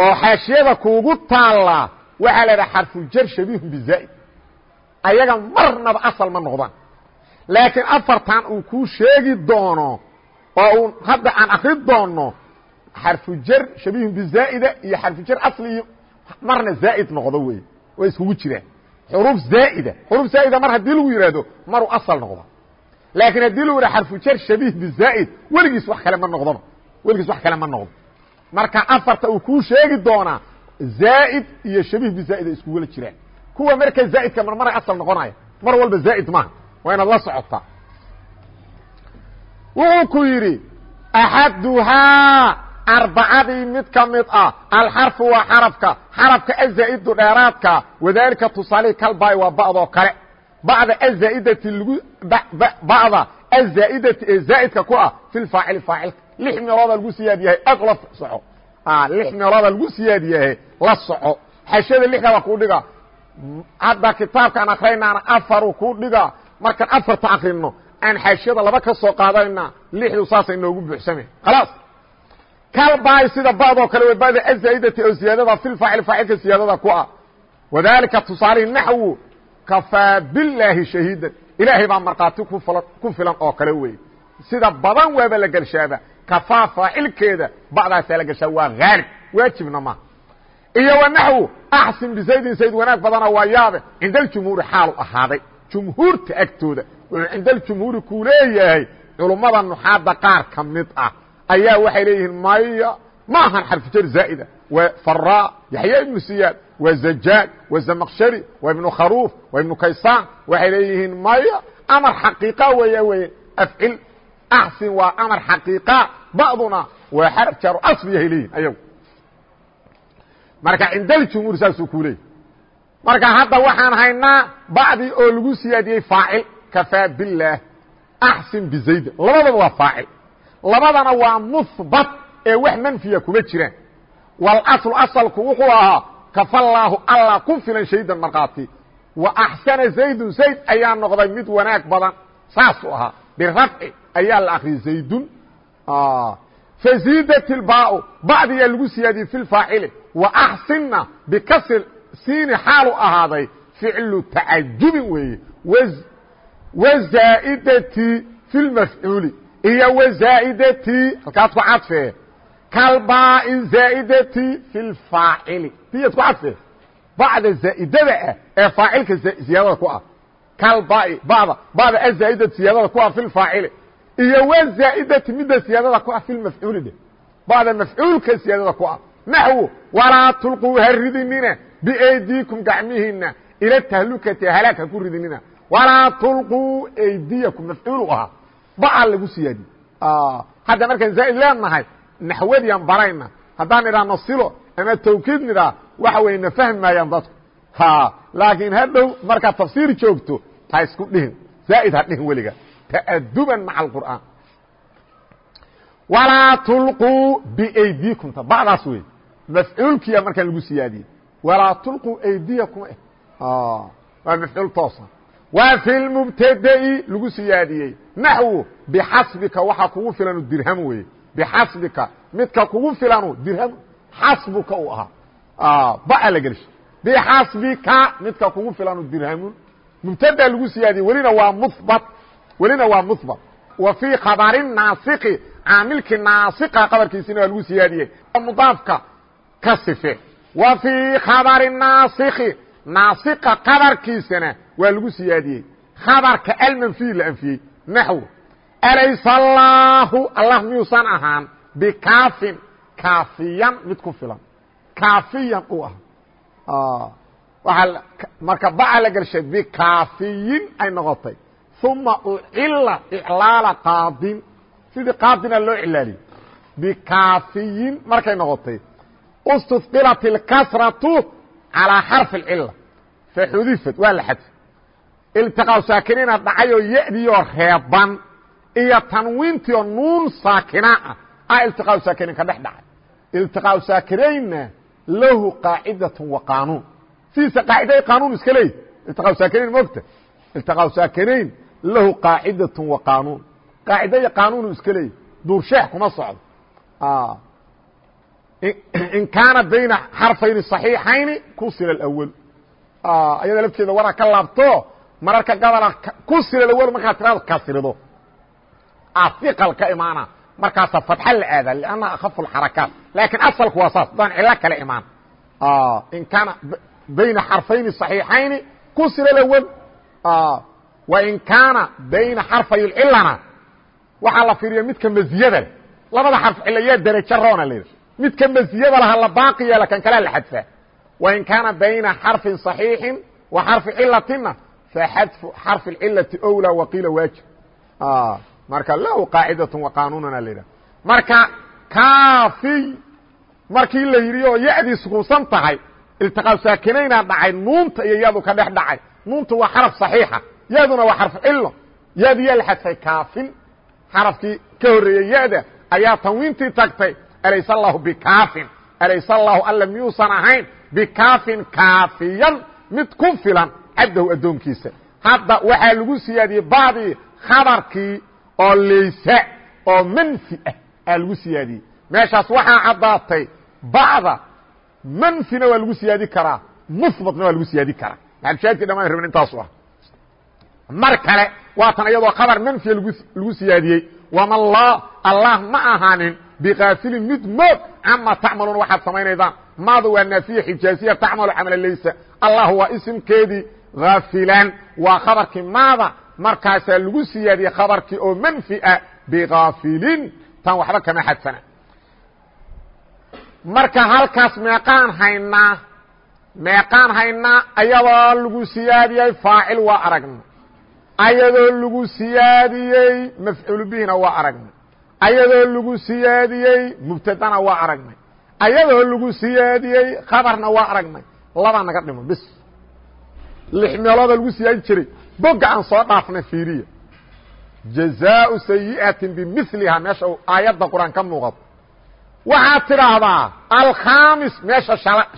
oo xaashiyada kuugu taallaa waxaa la idhaha xarfujar shabiihun bizaa'id ayaga marnaba asal ma noqdaan laakiin afartan uu kuu sheegi doono oo uu hadda aan akri doono xarfujar shabiihun bizaa'ida iyo xarfujar asli iyo marna zaa'id noqdo wey way iskugu jiraan. Xuruf zaa'ida xuruf zaa'ida mar haddii lagu yidhaahdo maruu asal noqdo. Laakiin haddii lagu yidhaha xarfujar shabiih bizaa'id weligiis wax kale ma noqdoba weligiis wax kale ma noqdo. Marka afarta uu kuu sheegi doonaa zaa'id iyo shabiih bizaa'id ay iskugula jiraan. Kuwa marka zaa'idka marmaray asal noqonaya mar walba zaa'id maaha waa inaad la socotaa wuxuu ku yidhi axaduhaa arbacadii mid ka mid ah alxarfu waa xarafka xarafka azaa'idu dheeraadka wadaalika tusaalihi kalbaay waa ba'doo kale. Bacda azaa'idati lgu bacda azaa'idati ee zaa'idka ku ah fi faacilka lix meeloodaa lagu siyaad yahay ag soco. Lix meeloodaa lagu siyaad yahay la soco. Xashada lixda waa kuu dhiga hadda kitaabkaan akraynaana afaru kuu dhiga markaan afarta akrino aan xaashiyada laba ka soo qaadayna lixdu saasay noogu buuxsame khalaas. Kalbaay sida badoo kale w bada azaa'idati oo ziyaadada fi lfaacil faacilka siyaadada ku ah. Wadalika tusaalihi naxwu kafaa bilaahi shahiidan. Ilaahay baa markhaati ku filan oo kale wey sida badan waaba la gelshaaba kafaa faacilkeeda ba'daasaa la gelshaa waa haalib waajibna ma. Iyo wanaxwu axsin bisaydin sayd wanaag badana waa yaabe cinda aljumhuuri xaalu ahaaday jumhuurta agtooda wuxuu cinda aljumhuuri kuu leeyahay culummada nuxaadda qaar ka mid ah ayaa waxay leeyihiin maya ma ahan xarfujar zaa'ida. Waa fara yaxya ibnu siyaad waa zajaaj waa zamaqshari waa ibnu kharuuf waa ibnu kaysaan. Waxay leeyihiin maya amar xaqiiqa weeya weye afcil axsin waa amar xaqiiqa. Ba'duna waa xaraf jaaru asliyahay leeyihiin ayagu. Marka cinda aljumhuur saasuu kuu leeyahy marka hadda waxaan haynaa bacdi oo lagu siyaadiyey faacil. Kafaa bilaah axsin bizayda labadaba waa faacil. Labadana waa muhbat ee wax manfiya kuma jiraan. Walaslu asalku wuxuu ahaa kafallaahu alla ku filan shaydan markhaati. Wa axsana zaydun. Zayd ayaa noqday mid wanaag badan. Saasuu ahaa. Birafci ayaa la akriyay zaydun. Faziidat ilbaau bacdiyaa lagu siyaadiyey fi lfaacili wa axsinna bikasr siini xaalu ahaaday ficlu tacajubin weeye. Wzaa'idati fi lmafcuuli iyo wzaa'idati halkaad ku cadfee kalbaai zaa'idati fi lfaacili diyaad ku cadfee bacda zaa'idada ah ee faacilka ziyaadada ku ah. Kalbai bada bada azaa'idati ziyaadada ku ah fi lfaacili iyo wzaa'idati midda ziyaadada ku ah fi lmafcuuli dhe bada mafcuulka ziyaadada ku ah. Naxwu walaa tulquu ha ridinina biaydiikum gacmihiina ila tahlukati halaag ha ku ridinina walaa tulquu aydiyakum mafcuulu ahaa baa lagu siyaadiye hadda markaan zaa'id leenahay naxwadiyaan barayna haddaan idhaahno silo ama tawkiid nidhaa waxa weeye na fahmayaan dadku laakiin hadhow markaad tafsiir joogto ha isku dhihin zaa'id ha dhihin weliga ta'aduban maca alqur'aan walaa tulquu biaydiikum ta bacdaas wey mafcuulkiya markaan lagu siyaadiyey walaa tulquu aydiyakum. Eh waa mafcuul toosa. Waa fi lmubtada'i lagu siyaadiyey. Naxwu bixasbika waxaa kugu filanu dirham weye bixasbika midka kugu filanu dirham xasbuka uu ahaa. Baa la gelshay bixasbika midka kugu filanu dirhamun. Mubtada lagu siyaadiyey welina waa mubat welina waa muhbat wa fii khabari naasiki caamilkii naasika qabarkiisina waa lagu siyaadiyey. Mudaafka ka sife wa fii khabari naasiki naasika qabarkiisana waa lagu siyaadiyey. Khabarka almanfiy la anfiyey. Naxw. Alaysa allaahu allah miyuusan ahaan bikaafin kaafiyan mid ku filan. Kaafiyan uu ah. Waaa marka baca la gelshay bikaafiyin ay noqotay. Uma ucila iclaala qaadin. Sidii qaadina loo cilaaliyey bikaafiyin markay noqotay اstثqilat اlkasraةu calىa xarfi اcila faxudifat waa la xadfay iltiqaa saakiniina dhacayoo yadiioo reeban iyo tanwiintiio nuun saakina ah a iltiqaa saakiniin ka dhex dhacay iltiqaa saakinaynna lahu qaacidaة wa qaanuun sidiisa qaaciday qaanuun iska leey iltiqaa saakinayn mogta iltiqaa saakinayn lahu qaacidaة wa qaanuun qaacida iyo qaanuunu iska leey duursheex kuma socdo in kaana bayna xarfayni صaxiixayni kusila اأwl ayada lafteeda wana ka laabto mararka gabala kusila اأwl markaad tirado kasrido aiqal ka imaana markaasa fatxa la aada لأnna akhafu الxarakaat lakin asalku waa saas daan cilo kale imaan in kaana bayna xarfayni صaxiixayni kusila اأwl وin kaana bayna xarfay اcilana waxaa la fiiriya midka maziyada leh labada xarf cilayaa derajo roona la midka maziyada laha la baaqi yeela kan kalea la xadfaa wain kaana bayna xarfin صaxiixin wa xarfi cilatina faxadfu xarfi اcilati owlى waqiila waajib marka lahu qaacidaة waqanuunana la yidhah marka kaafiy markii la yidhi oo yadii sukuunsan tahay iltiqaa saakinaynaa dhacay nuunta iyo yadu ka dhex dhacay nuuntu waa xaraf صaxiixa yaduna waa xarfu cilo yadiyaa la xadfay kaafin xarafkii ka horreeyey yada ayaa tanwiintii tagtay alayse allahu bikaafin alayse allahu alla miyuusan ahayn bikaafin kaafiyan mid ku filan cabdahu addoonkiisa hadda waxaa lagu siyaadiyey bacdii khabarkii oo laysa oo manfi ah aa lagu siyaadiyey meeshaas waxaa caddaatay bacda manfina waa lagu siyaadi karaa musbatna waa lagu siyaadi karaa maxalushaadkii dhamaan rabin intaasu ah mar kale waatan iyadoo khabar manfiya lagu siyaadiyey wama allah ma ahaanin bikaafilin mid moog cama tacmaluuna waxaad samaynaydaan maada waa naafiya xijaaziya tacmalu camala laysa allah waa isimkeedii haafilan waa khabarkii maada markaasaa lagu siyaadiyey khabarkii oo manfi ah bikaafilin tan waxba kama xadfana marka halkaas meeqaan haynaa meeqaan haynaa ayadoo lagu siyaadiyey faacil waa aragna ayadoo lagu siyaadiyey mafcuul bihina waa aragnay ayadoo lagu siyaadiyey mubtadana waa aragnay. Ayadoo lagu siyaadiyey khabarna waa aragnay. Labaa naga dhimo bis. Lix meelooda lagu siyaadi jiray. Boga aan soo dhaafnay fiiriya. Jazaau sayi'atin bimiliha meesha aayadda qur'aan ka muuqato. Waxaad tidhaahdaa alkhamis meesha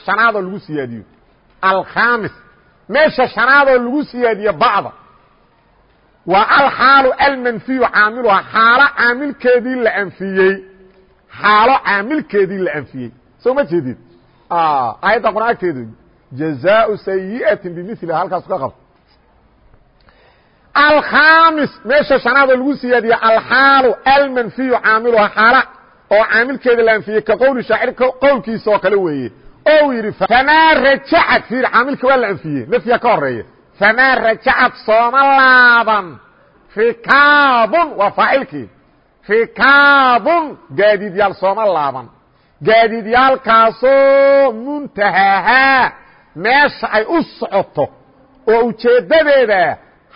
shanaadoo lagu siyaadiyo. Alkhamis meesha shanaadoo lagu siyaadiyo bacda waa alxaalu almanfiyu caamiluha xaalo caamilkeedii la anfiyey. Xaalo caamilkeedii la anfiyey. Soo ma jeedid aayadda qur'aanteedu jazaau sayi'atin bimiliha halkaasu ka qabto alkhamis meesha shanaad oo lagu siyaadiye alxaalu almanfiyu caamiluha xaala oo caamilkeeda la anfiyey ka qowli shaacir qowlkiisa oo kale weeye. O yidhi famaa rajacad fiir caamilka waa la anfiyey nafyiga ka horreeya famaa rajacad sooma laaban rikaabun waa faacilkii rikaabun gaadiidyaal sooma laaban gaadiidyaalkaasoo muntahaahaa meesha ay u socoto oo ujeeddadeeda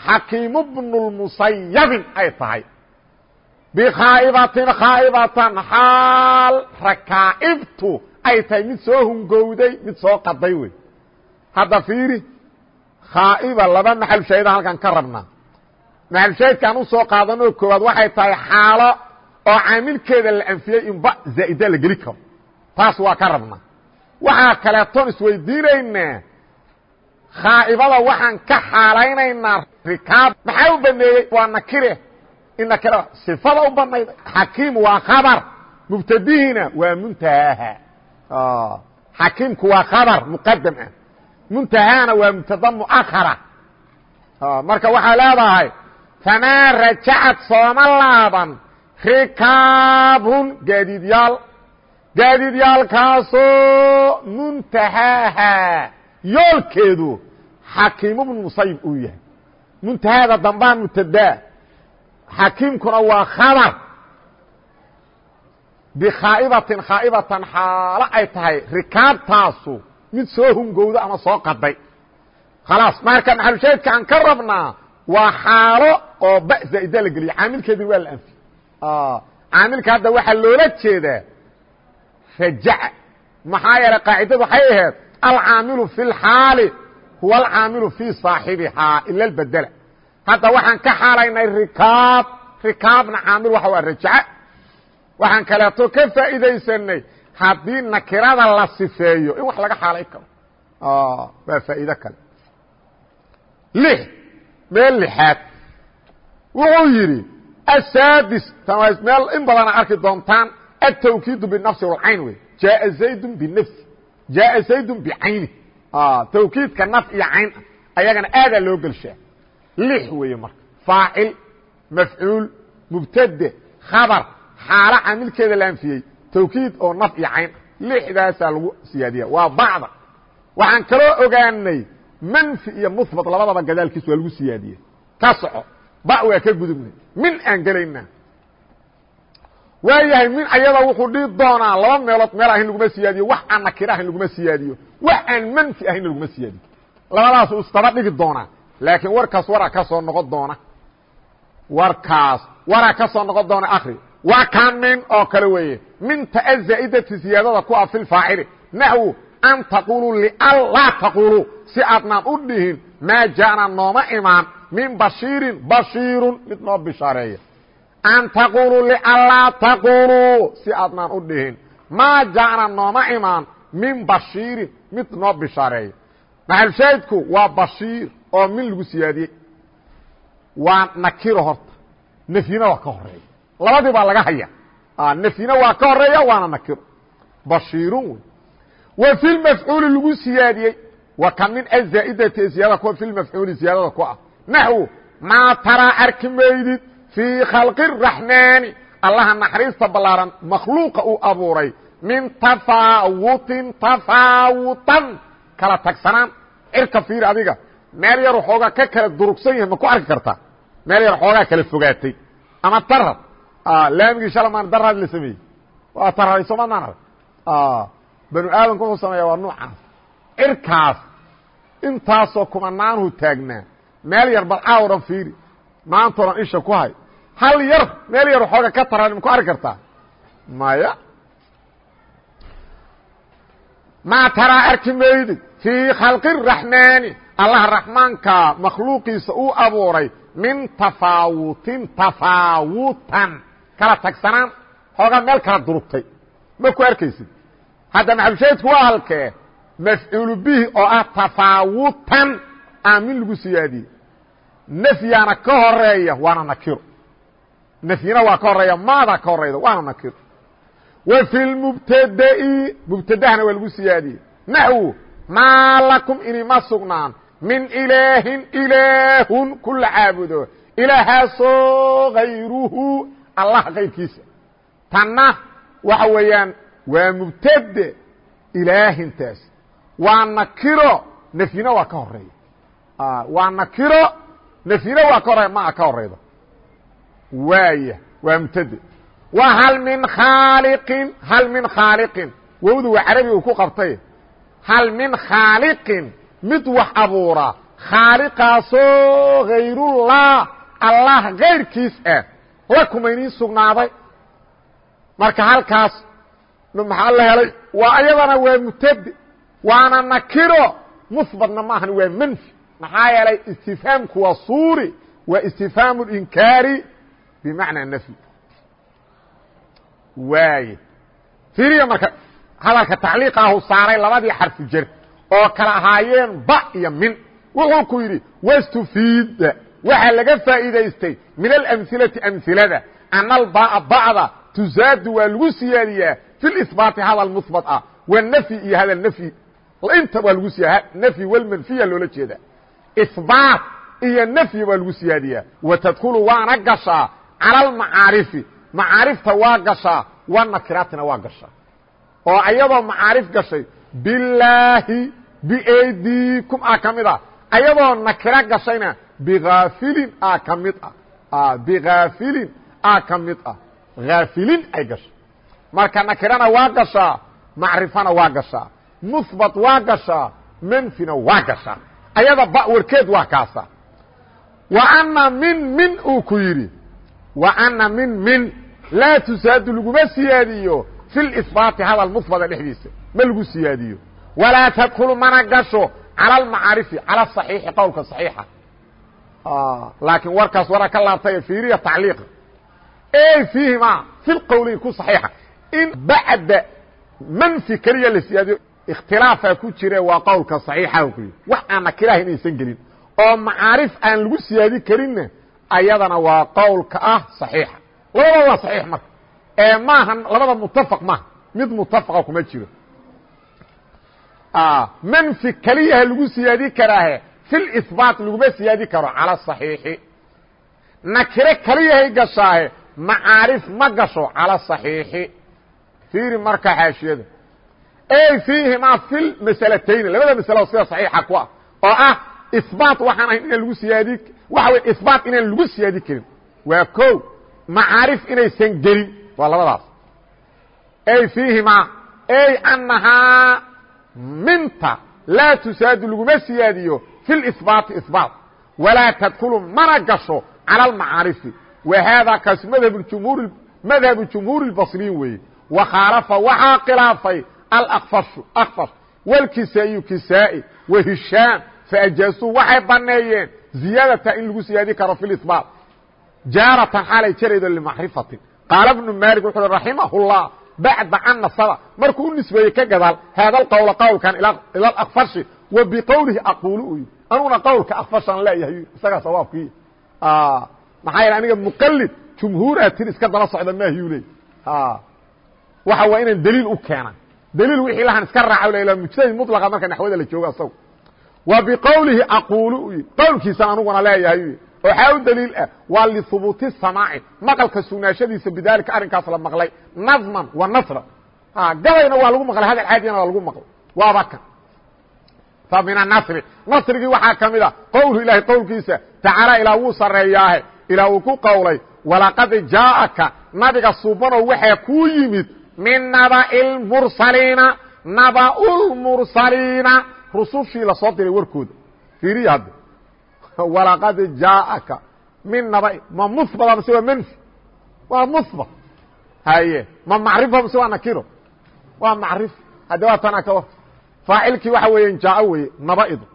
xakiimu bnulmusayabin ay tahay bikhaa'ibatin khaa'ibatan xaal rakaa'ibtu ay tahay mid soo hungowday mid soo qaday wey hadda fiiri khaa'iba laba maxal shaahida halkan ka rabnaa maxalshaahidkaan u soo qaadanoo koowaad waxay tahay xaalo oo caamilkeeda la anfiyey in ba zaa'ida la geli karo. Taas waa ka rabnaa waxaa kaleetoon isweydiinaynaa khaa'ibada waxaan ka xaalaynaynaa rikaab. Maxaa u baneeyey waa nakire. In nakira sifada u banayda xakiim waa khabar. Mubtadihiina waa muntahaaha xakiimku waa khabar muqadam ah muntahaana waa mubtada muakhara marka waxaa leedahay famaa rajacad sooma laaban rikaabun gaadiidyaal. Gaadiidyaalkaasoo muntahaaha yoolkeedu xakiimu bnu musayib uu yahay. Muntahaada dambaa mubtadaa xakiimkuna waa khabar. Bikhaa'ibatin khaa'ibatan xaalo ay tahay rikaabtaasu mid soo hungowda ama soo qaday khalaas marka maxalushaahidka aan ka rabnaa waa xaalo oo ba zaa'ida la geliya caamilkeedina waa la anfiye caamilka hadda waxaa loola jeedaa rajaca. Maxaa yeelay qaacidadu waxay ahayd alcaamilu fi اlxaali huwa alcaamilu fii saaxibihaa ila lbedela hadda waxaan ka xaalaynay rikaab. Rikaabna caamil waxa waa rajaca. Waxaan kaleeto ka faa'iidaysanay haddii nakirada la sifeeyo in wax laga xaalay karo. Waa faa'iido kale. Lix meel lixaad. Wuxuu yidhi asaadis meel in badana arki doontaan atawkiidu binafsi walcayn wey. Jaaa zaydun binafsi. Jaaa zaydun bicayni. Tawkiidka naf iyo cayn ah ayagana aadaa loo gelshaa. Lix weeye marka. Faacil mafcuul mubtade khabar xaalo caamilkeeda la anfiyey tawkiid oo naf iyo cayn. Lixdaasaa lagu siyaadiya waa bacda. Waxaan kaloo ogaanay manfi iyo muhbat labadaba gadaalkiis waa lagu siyaadiye ka soco. Ba waa ka gudubnay. Min aan gelaynaa. Waayahay min ayada wuxuu dhihi doonaa laba meelood meel ahayn laguma siyaadiyo wax aan nakir ahayn laguma siyaadiyo wax aan manfi ahayn laguma siyaadiyo. Labadaas uu istaba dhigi doonaa. Laakiin warkaas waraa ka soo noqon doona. Warkaas waraa waa kaan min oo kale weeye. Minta azaa'idati siyaadada ku ah fi lfaacili naxwu an taquluu lian laa taquluu si aadnaan u dhihin maa jaana nooma imaan min bashiirin bashiirun mid noo bishaareeya. An taquluu lianlaa taquluu si aadnaan u dhihin maa jaana nooma imaan min bashiirin mid noo bishaareeya. Maxalshaahidku waa bashiir oo min lagu siyaadiyey. Waa nakiro horta. Nafyina waa ka horreeya labadii baa laga haya nafyina waa ka horreeya waana nakiro bashiirun wey wa fi lmafcuuli lagu siyaadiyey. Wa ka min azaa'idati ziyaada kuwa fi lmafcuuli ziyaadada ku ah. Naxwu maa taraa arki maydid fii khalqi الraxmaani allaha naxariista ballaaran makhluuqa uu abuuray. Min tafaawutin tafaawutan kala tagsanaan. Cirka fiir adiga. Meel yar waxoogaa ka kala durugsan yahay ma ku arki kartaa? Meel yar waxoogaa kala fogaatay. Ama darad laamigii shalamaan darad la sameeyey. Waa taraday somadaan arag banu aadamku wuxuu sameeya waa nuucaas cirkaas intaasoo kumanaanhu taagnaa. Meel yar bal caawran fiiri. Maantao dhan isha ku hay. Hal yar meel yar waxooga ka taran ma ku arki kartaa. Maya. Maa taraa arki maydid fii khalqi الraxmaani allah raxmaanka makhluuqiisa uu abuuray min tafaawutin tafaawutan kala tagsanaan xoogaa meel kala durugtay. Ma ku arkaysid? Hadda maxalushaydku waa halkee mafcuulu bihi oo ah tafaawutan aamin lagu siyaadiyey. Nafyaana ka horreeya waana nakiro nafyina waa ka horreeya maadaa ka horeyda waana nakiro wa fi lmubtada'i mubtadahana waa lagu siyaadiyey. Naxwu maa lakum inima sugnaan. Min ilaahin ilaahun ku la caabudo. Ilaahaasoo hayruhu allah kayrkiisa tanna waxa weeyaan waa mubtade ilaahintaas. Waa nakiro nafyina waa ka horreeya waa nakiro nafyina waa ka horeya maa ka horeyda waaya waa mubtade wa hal min khaaliqin hal min khaaliqin. Wowdu waa carabi uu ku qabtay. Hal min khaaliqin mid wax abuura. Khaaliqaasoo hayrullah allah kayrkiis ah lakuma iniin sugnaaday. Marka halkaas maxaa la helay? Waa ayadana waa mubtade waana nakiro. Musbatna maahan waa manfi. Maxaa yeelay istifhaamku waa suuri waa istifhaamu inkaari bimacnaa nafyi waaye fiiriya marka hadalka tacliiqaahu saaray labadii xarfu jer oo kala ahaayeen ba iyo min. Wuxuu ku yidhi wastufiida waxaa laga faa'iidaystay min alamhilati amhilada ana albaa ba'da tuzaadu waa lagu siyaadiyaa fi lisbaati hadal muhbat ah. Wanafyi iyo hadal nafyi inta waa lagu siya nafyi walmanfiya loola jeeda. Isbaat iyo nafyi waa lagu siyaadiyaa watadkulu waana gashaa cala almacaarifi macaarifta waa gashaa wanakiraatina waa gashaa. Oo ayadoo macaarif gashay bilaahi biaydiikum a ka mid ah. Ayadoo nakiro gashayna biaafilin a ka mid ah biaafilin a ka mid ah haafilin ay gashay marka nakirana waa gashaa macrifana waa gashaa muhbat waa gashaa manfina waa gashaa ayada ba warkeed waa kaasa wa ana min min uu wa ana min min laa tusaadu laguma siyaadiyo fi lisbaati hadal muhbata dhexdiisa ma lagu siyaadiyo walaa tadkulu mana gasho cala almacaarifi cala asaxiixi qowlka saxiixa laakiin warkaas waraa ka laabtay fiiriya tacliiqa e fiihima fi lqowleyn ku saxiixa in bacda manfi keliya la siyaadiyo ikhtilaafaa ku jire waa qowlka saxiixa ku yidhi. Wax aan nakiraha inaysan gelin. Oo macaarif aan lagu siyaadi karinna ayadana waa qowlka ah saxiixa. Labadaba waa saxiix marka. Ee maaha labada mutafaq maaha. Mid mutafaqa kuma jiro. Manfi keliyaha lagu siyaadi karaahe fi lisbaat laguma siyaadi karo cala saxiixi nakiro keliyahay gashaahe macaarif ma gasho cala saxiixi fiiri marka xaashiyada ey fiihimaa fi lmasalatayni labada masalo sida saxiixa ku oo ah isbaat waxaan ahayn lagu siyaadi waxa wey isbaat inaan lagu siyaadi karin waa ko macaarif inaysan gelin waa labadaas ey fiihimaa ey annahaa minta laa tusaadu laguma siyaadiyo fi lisbaati isbaat. Walaa tadkulu mana gasho cala almacaarifi wa haadaa kaasi madhabjumhuur madhabu jumhuuri اlbasriin weeye. Wa khaalafa waxaa akfash walkisaa'iyu kisaa'i wa hishaam faajaasuu waxay baneeyeen ziyaadata in lagu siyaadi karo fi lisbaat jaaratan xaalay jaraydo limacrifatin qaala bnu maalik wuxu uhi raximah اllah bacda an nasaba markuu u nisbeeyey ka gadaal haada alqowla qowlkan ila akfashi wa biqowlihi aquulu u yidhi anuguna qowlka akfashaan leeyahay isagaa sawaabkii maxaa yeele aniga muqalid jumhuuraa tir iska daba socda maahiyuu leey waxa waa inaan daliil u keena daliil wixii lahan iska raaca l mujtahid mulaqa marka naxwada la joogo asago wa biqowlihi aquulu u yidhi qowlkiisaan anuguna leeyahay waxaa u daliil ah waa lihubuuti samaaci maqalka sugnaashadiisa bidaalika arrinkaas la maqlay. Nadman wa nasran gabayna waa lagu maqlay hadal caadiyana waa lagu maqlay. Waaba kan fa min anasri nasrigii waxaa ka mid a qowlu ilahi qowlkiisa tacaala ilaa wuu sarreeyaahe ilaa uu ku qowlay walaqad jaaءaka nabiga subanow waxaa kuu yimid min naba'i lmursaliina naba'ulmursaliina rusushii la soo diray warkooda. Fiiriya walaqad jaaaka. Min naba ma muhbata mise waa manfi waa muhbat haye ma macrifa mise waa nakiro waa macrif. Hadde waa tana ka war faacilkii waxa weeya jaa weye nabaidu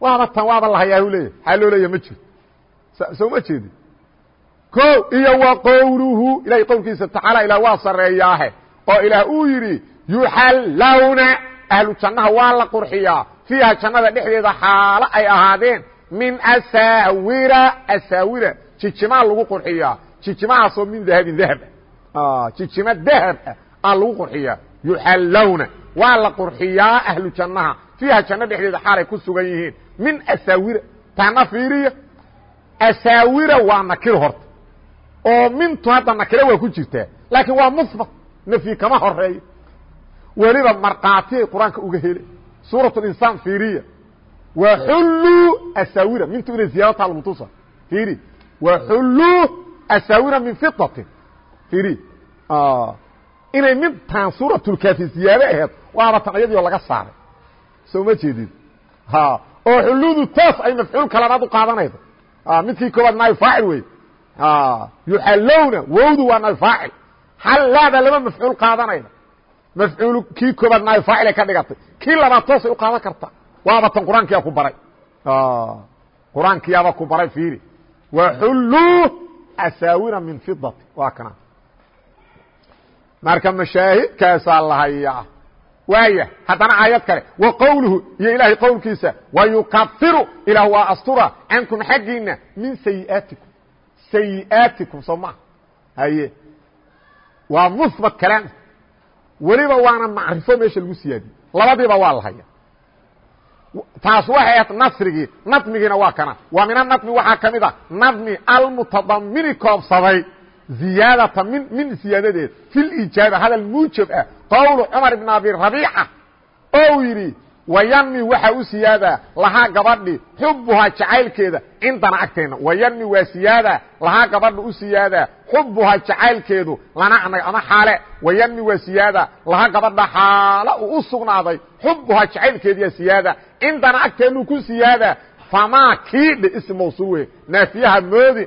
waaba tan waaba lahayaa u leeyahy xaa loo leeya ma jirto soo ma jeedi. Ko iyo wa qowluhu ilahay qowlkiisa tacaala ilaah waa sareeyaahe oo ilaah uu yidhi yuxallawna ahlu jannaha waa la qurxiyaa fiiha jannada dhexdeeda xaalo ay ahaadeen. Min asaawira asaawira jijimaa lagu qurxiyaa. Jijimahaasoo min dahabin dahab. Jijimo dahab ah lagu qurxiyaa. Yuxallawna waa la qurxiyaa ahlu jannaha. Fiiha janno dhexdeeda xaalay ku sugan yihiin. Min asaawira taana fiiriya. Asaawira waa nakir horta oo mintu hadda nakiro waa ku jirtaa. Laakiin waa musbat nafyi kama horeeyo weliba markaatiyay qur'aanka uga hele suuraة insaan fiiriya waxulluu asaawira mintu inay ziyaadata almutusa fiiri waxulluu asaawira min fidatin fiiri inay midtaan suuratulkaafi ziyaado aheed waaba tan iyadii oo laga saaray soo ma jeedid oo xuluudu taas ay mafcuul kalanaad u qaadanaydo midkii koobaad naay faacil wey yuxallowna wowdu waa naay faacil xallaada laba mafcuul qaadanayda mafcuul kii koobaad naay faacilay ka dhigatay kii labaad toosay u qaadan karta? Waaba tan qur'aankiyaa ku baray. Qur'aankiyaaba ku baray fiiri. Waxulluu asaawira min fidati waa kana. Marka mashaahidkaasaa la hayaa. Waaya haddana aayad kale. Wa qowluhu iyo ilaahay qowlkiisa wayukafiru ilaah waa astura cankum xaggiina min sayiaatikum. Sayiaatikum soo maa haye. Waa musbat kalaam. Weliba waana macrifo meesha lagu siyaadiyey labadiiba waa la haya taas waxay ahayd nasrigii nadmigiina waa kana. Waa mina nadmi waxaa ka mid a nadmi almutadamini koobsaday ziyaadata min min ziyaadadeed fi lijaaba hadal muujab ah qowlu cumar ibn abi rabiica ou yidhi wayanmi waxa u siyaadaa lahaa gabadhi xubuhaa jacaylkeeda cindana agteenna. Wayanmi waa siyaada lahaa gabadha u siyaadaa xubuhaa jacaylkeedu lana ama xaale wayanmi waa siyaada lahaa gabadha xaalo uu u sugnaaday xubuhaa jacaylkeediya siyaada cindana agteennu ku siyaada famaa kii dhe ism mawsuul wey naafiyaha moodi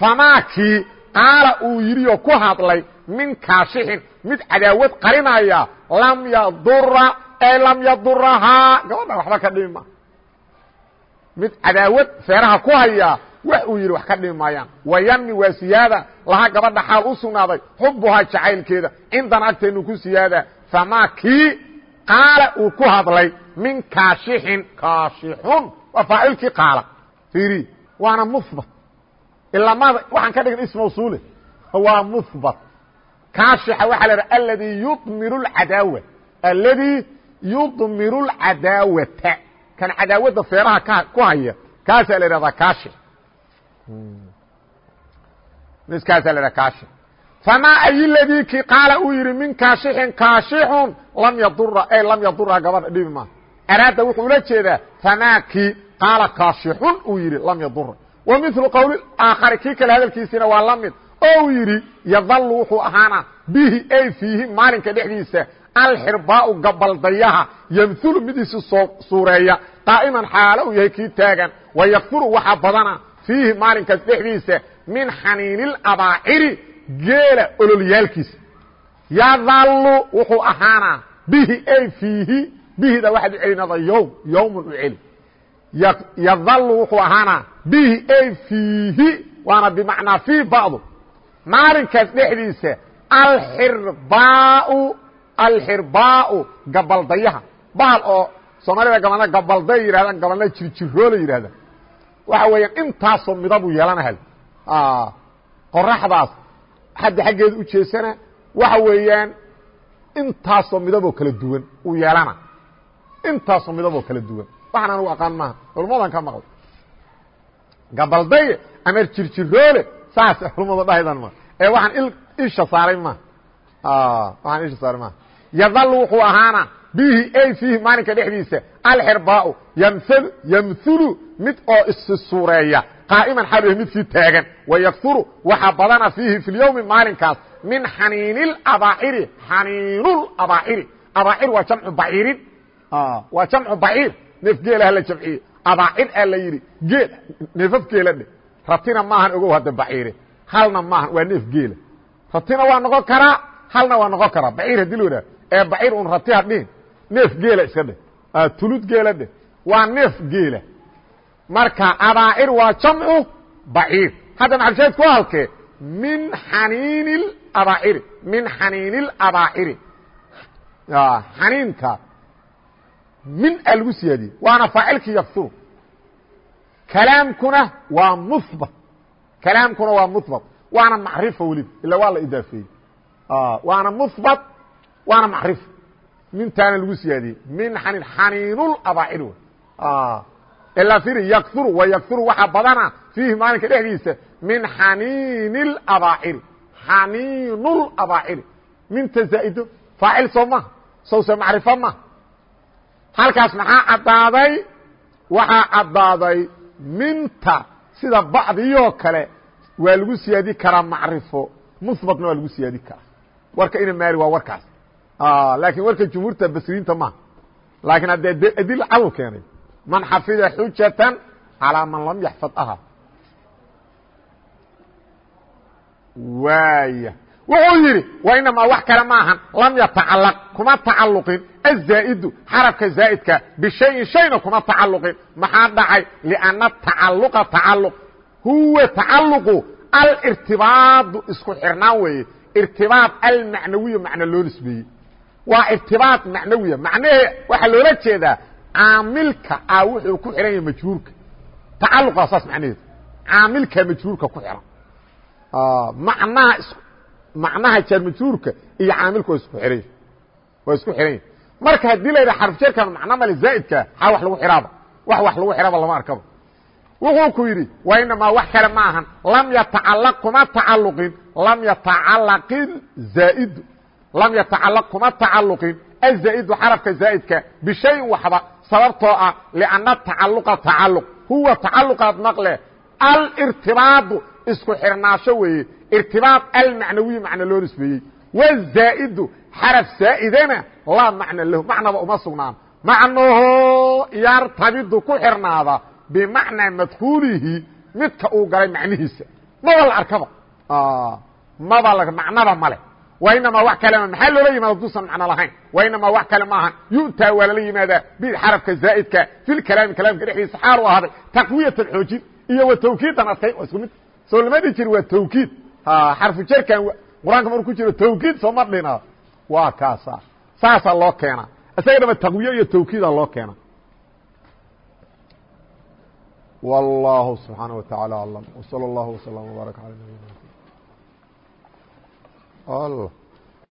famaa kii qaala uu yidhi oo ku hadlay min kaashixin mid cadaawad qarinaya lam yadura ee lam yadurahaa gabadha waxba ka dhimi ma mid cadaawad feeraha ku hayaa wax uu yidhi wax ka dhimi maayaan. Wayanmi waa siyaada. Lahaa gabadha xaal u sugnaaday. Xubuhaa jacaylkeeda. Cindana agteennu ku siyaada. Famaa kii qaala uu ku hadlay min kaashixin kaashixun waa faacilkii qaala. Fiiri waana muhbat ilamada waxaan ka dhigna ism mawsuule waa muhbat kaashixa waxaa la idhaha aladi yudmiru lcadaawa aladi yudmiru lcadaawata kan cadaawadda feeraha ku haya. Kaasaa la ihahdaa kaashix miskaasaa la idhaha kaashix famaa ay ladii kii qaala uu yidhi min kaashixin kaashixun lam yadura e lam yadura gabadha dhibi maa araada wuxuu ula jeedaa famaa kii qaala kaashixun uu yidhi lam yadura wa milu qowli aakhari kii kale hadalkiisina waa la oo uu yidhi yadalu wuxuu ahaana bihi ay fiihi maalinka dhexdiisa alxirbaau gabaldayaha ymulu midiisi suureeya qaa'iman xaalo uu yahay kii taagan wayakuru waxaa badana fiihi maalinkaas dhexdiisa min xaniinilabaaciri geela ololyaalkiisa. Yadalu wuxuu ahaanaa bihi ay fiihi bihida waxaad u celinada ywm yowmun u celi yadalu wuxuu ahaanaa bihi ay fiihi waana bimacnaa fii bacdu maalinkaas dhexdiisa alxirbaau alxirbaau gabaldayaha bahal oo soomaalida gabalna gabalday yidhahdaan gabalna jirjiroola yidhahdaan waxa weeyaan intaasoo midabuu yeelanahay qoraxdaas xadda xaggeeda u jeesana waxa weeyaan intaasoo midaboo kala duwan uu yeelana. Intaasoo midaboo kala duwan. Waxaan anugu aqaan maaha. Culummadan ka maqlay gabaldaye ama jirjiroole saas culumada dhahaydan ma ee waxaan isha saaray maaha. Waxaan isha saaray maaha. Yadal wuxuu ahaana bihi ay fiihi maalinka dhexdiisa alxirbaau ymulu mid oo isi suureeya. Qaa'iman xalu yahay midkii taagan. Wayakuru waxaa badana fiihi fi lyowmi maalinkaas min xaniinilabaaciri xaniinulabaaciri abaacir waa jamcu baciirin waa jamcu baciir neef geelaha la jamciye abaacir aa la yidhi. Geel neefaf geela dhe. Ratina maahan ogow hadda baciire halna maahan waa neef geela. Ratina waa noqon karaa halna waa noqon karaa. Baciir haddii lo idhaha ee baciir un rati hadhihin neef geela iska dheh tulud geela dheh waa neef geela marka abaacir waa jamcu baciir hadda maxalshaahid ku halkee min xaniini abaaciri min xaniini abaaciri xaniinka min a lagu siyaadiyey waana faacilkii yakuru kalaamkuna waa muhbat kalaamkuna waa muhbat waana macrifa weliba ila waa la idaafeeyey. Waana mhbat waana macrif mintaana lagu siyaadiyey min ilaa firi yakuru wa yakuru waxaa badana fiihi maalinka dhexdiisa min xaniini اlabaacili xaniinulabaacili minta zaa'ido faacil soo maha sowse macrifo maha halkaas maxaa caddaaday waxaa caddaaday minta sida bacdiyoo kale waa lagu siyaadi karaa macrifo muhbatna waa lagu siyaadi karaa warka ina maali waa warkaas laakiin warka jumhuurta basriinta maha laakiin haddee adil cadow keenay man xafida xujatan calىa man lam yaxfad aha. Waaya wuxuu yidhi wa inamaa wax kale maahan lam yatacalaq kuma tacaluqin azaa'idu xarafka zaa'idka bishayin shayna kuma tacaluqin maxaa dhacay? Lianna tacaluqa tacaluq huwa tacaluqu alirtibaadu isku xirnaan weeye. Irtibaad almacnawiya macno loo nisbeeyey. Waa irtibaad macnawiya. Macnahee waxaa loola jeedaa caamilka a wuxuu ku xihan yahay majhuurka tacaluqa saas macnaheedu. Caamilka majhuurka ku xihan macnaha macnaha jaar majhuurka iyo caamilka waa isku xihan waa isku xihan yahy marka haddii la yidhaha xarfjarkan macno male zaa'idka xaa wax lagu xiraaba wax wax lagu xiraaba lama arkaba. Wuxuu ku yidhi wa inamaa wax kale ma ahan. Lam yatacalaq kuma tacaluqin lam yatacalaqin zaa'idu. Lam yatacalaq kuma tacaluqin azaa'idu xarafka zaa'idka bishayin waxba sababtoo ah لأنa تacaلqa تacaلq huwa تacaلqaad maqle alاrtibaadu isku xirnaasho weeye irtibaaط almacnawiy macna loo nisbeeyey wالzaaئdu xaraf zaa'idana laa macna lahu macnaba uma sugnaan macnaho yartabidu ku xirnaada bimacnaa madkuulihi midka uu galay macnihiisa maba la arkaba maba macnaba male inamaa wa kalena maxaa loola yimaada duusan macno lahayn inamaa wax kale maahan yu'taa waa lala yimaadaa bi xarafka zaa'idka fi kalaami kalaamka dhexdiisa xaalu ahaaday taqwiyatan xoojin iyo wa tawkiidan adkay isku mid soo lama dhi jir waa tawkiid xarfu jerkan qur'aanka marku ku jiro tawkiid sooma dhina waa kaasa saasaa loo keena isaga dhama taqwiyo iyo tawkiida loo keena wallahu subxaana wa taala alam wsal allahu wslam wbaaraka ala nabina Allah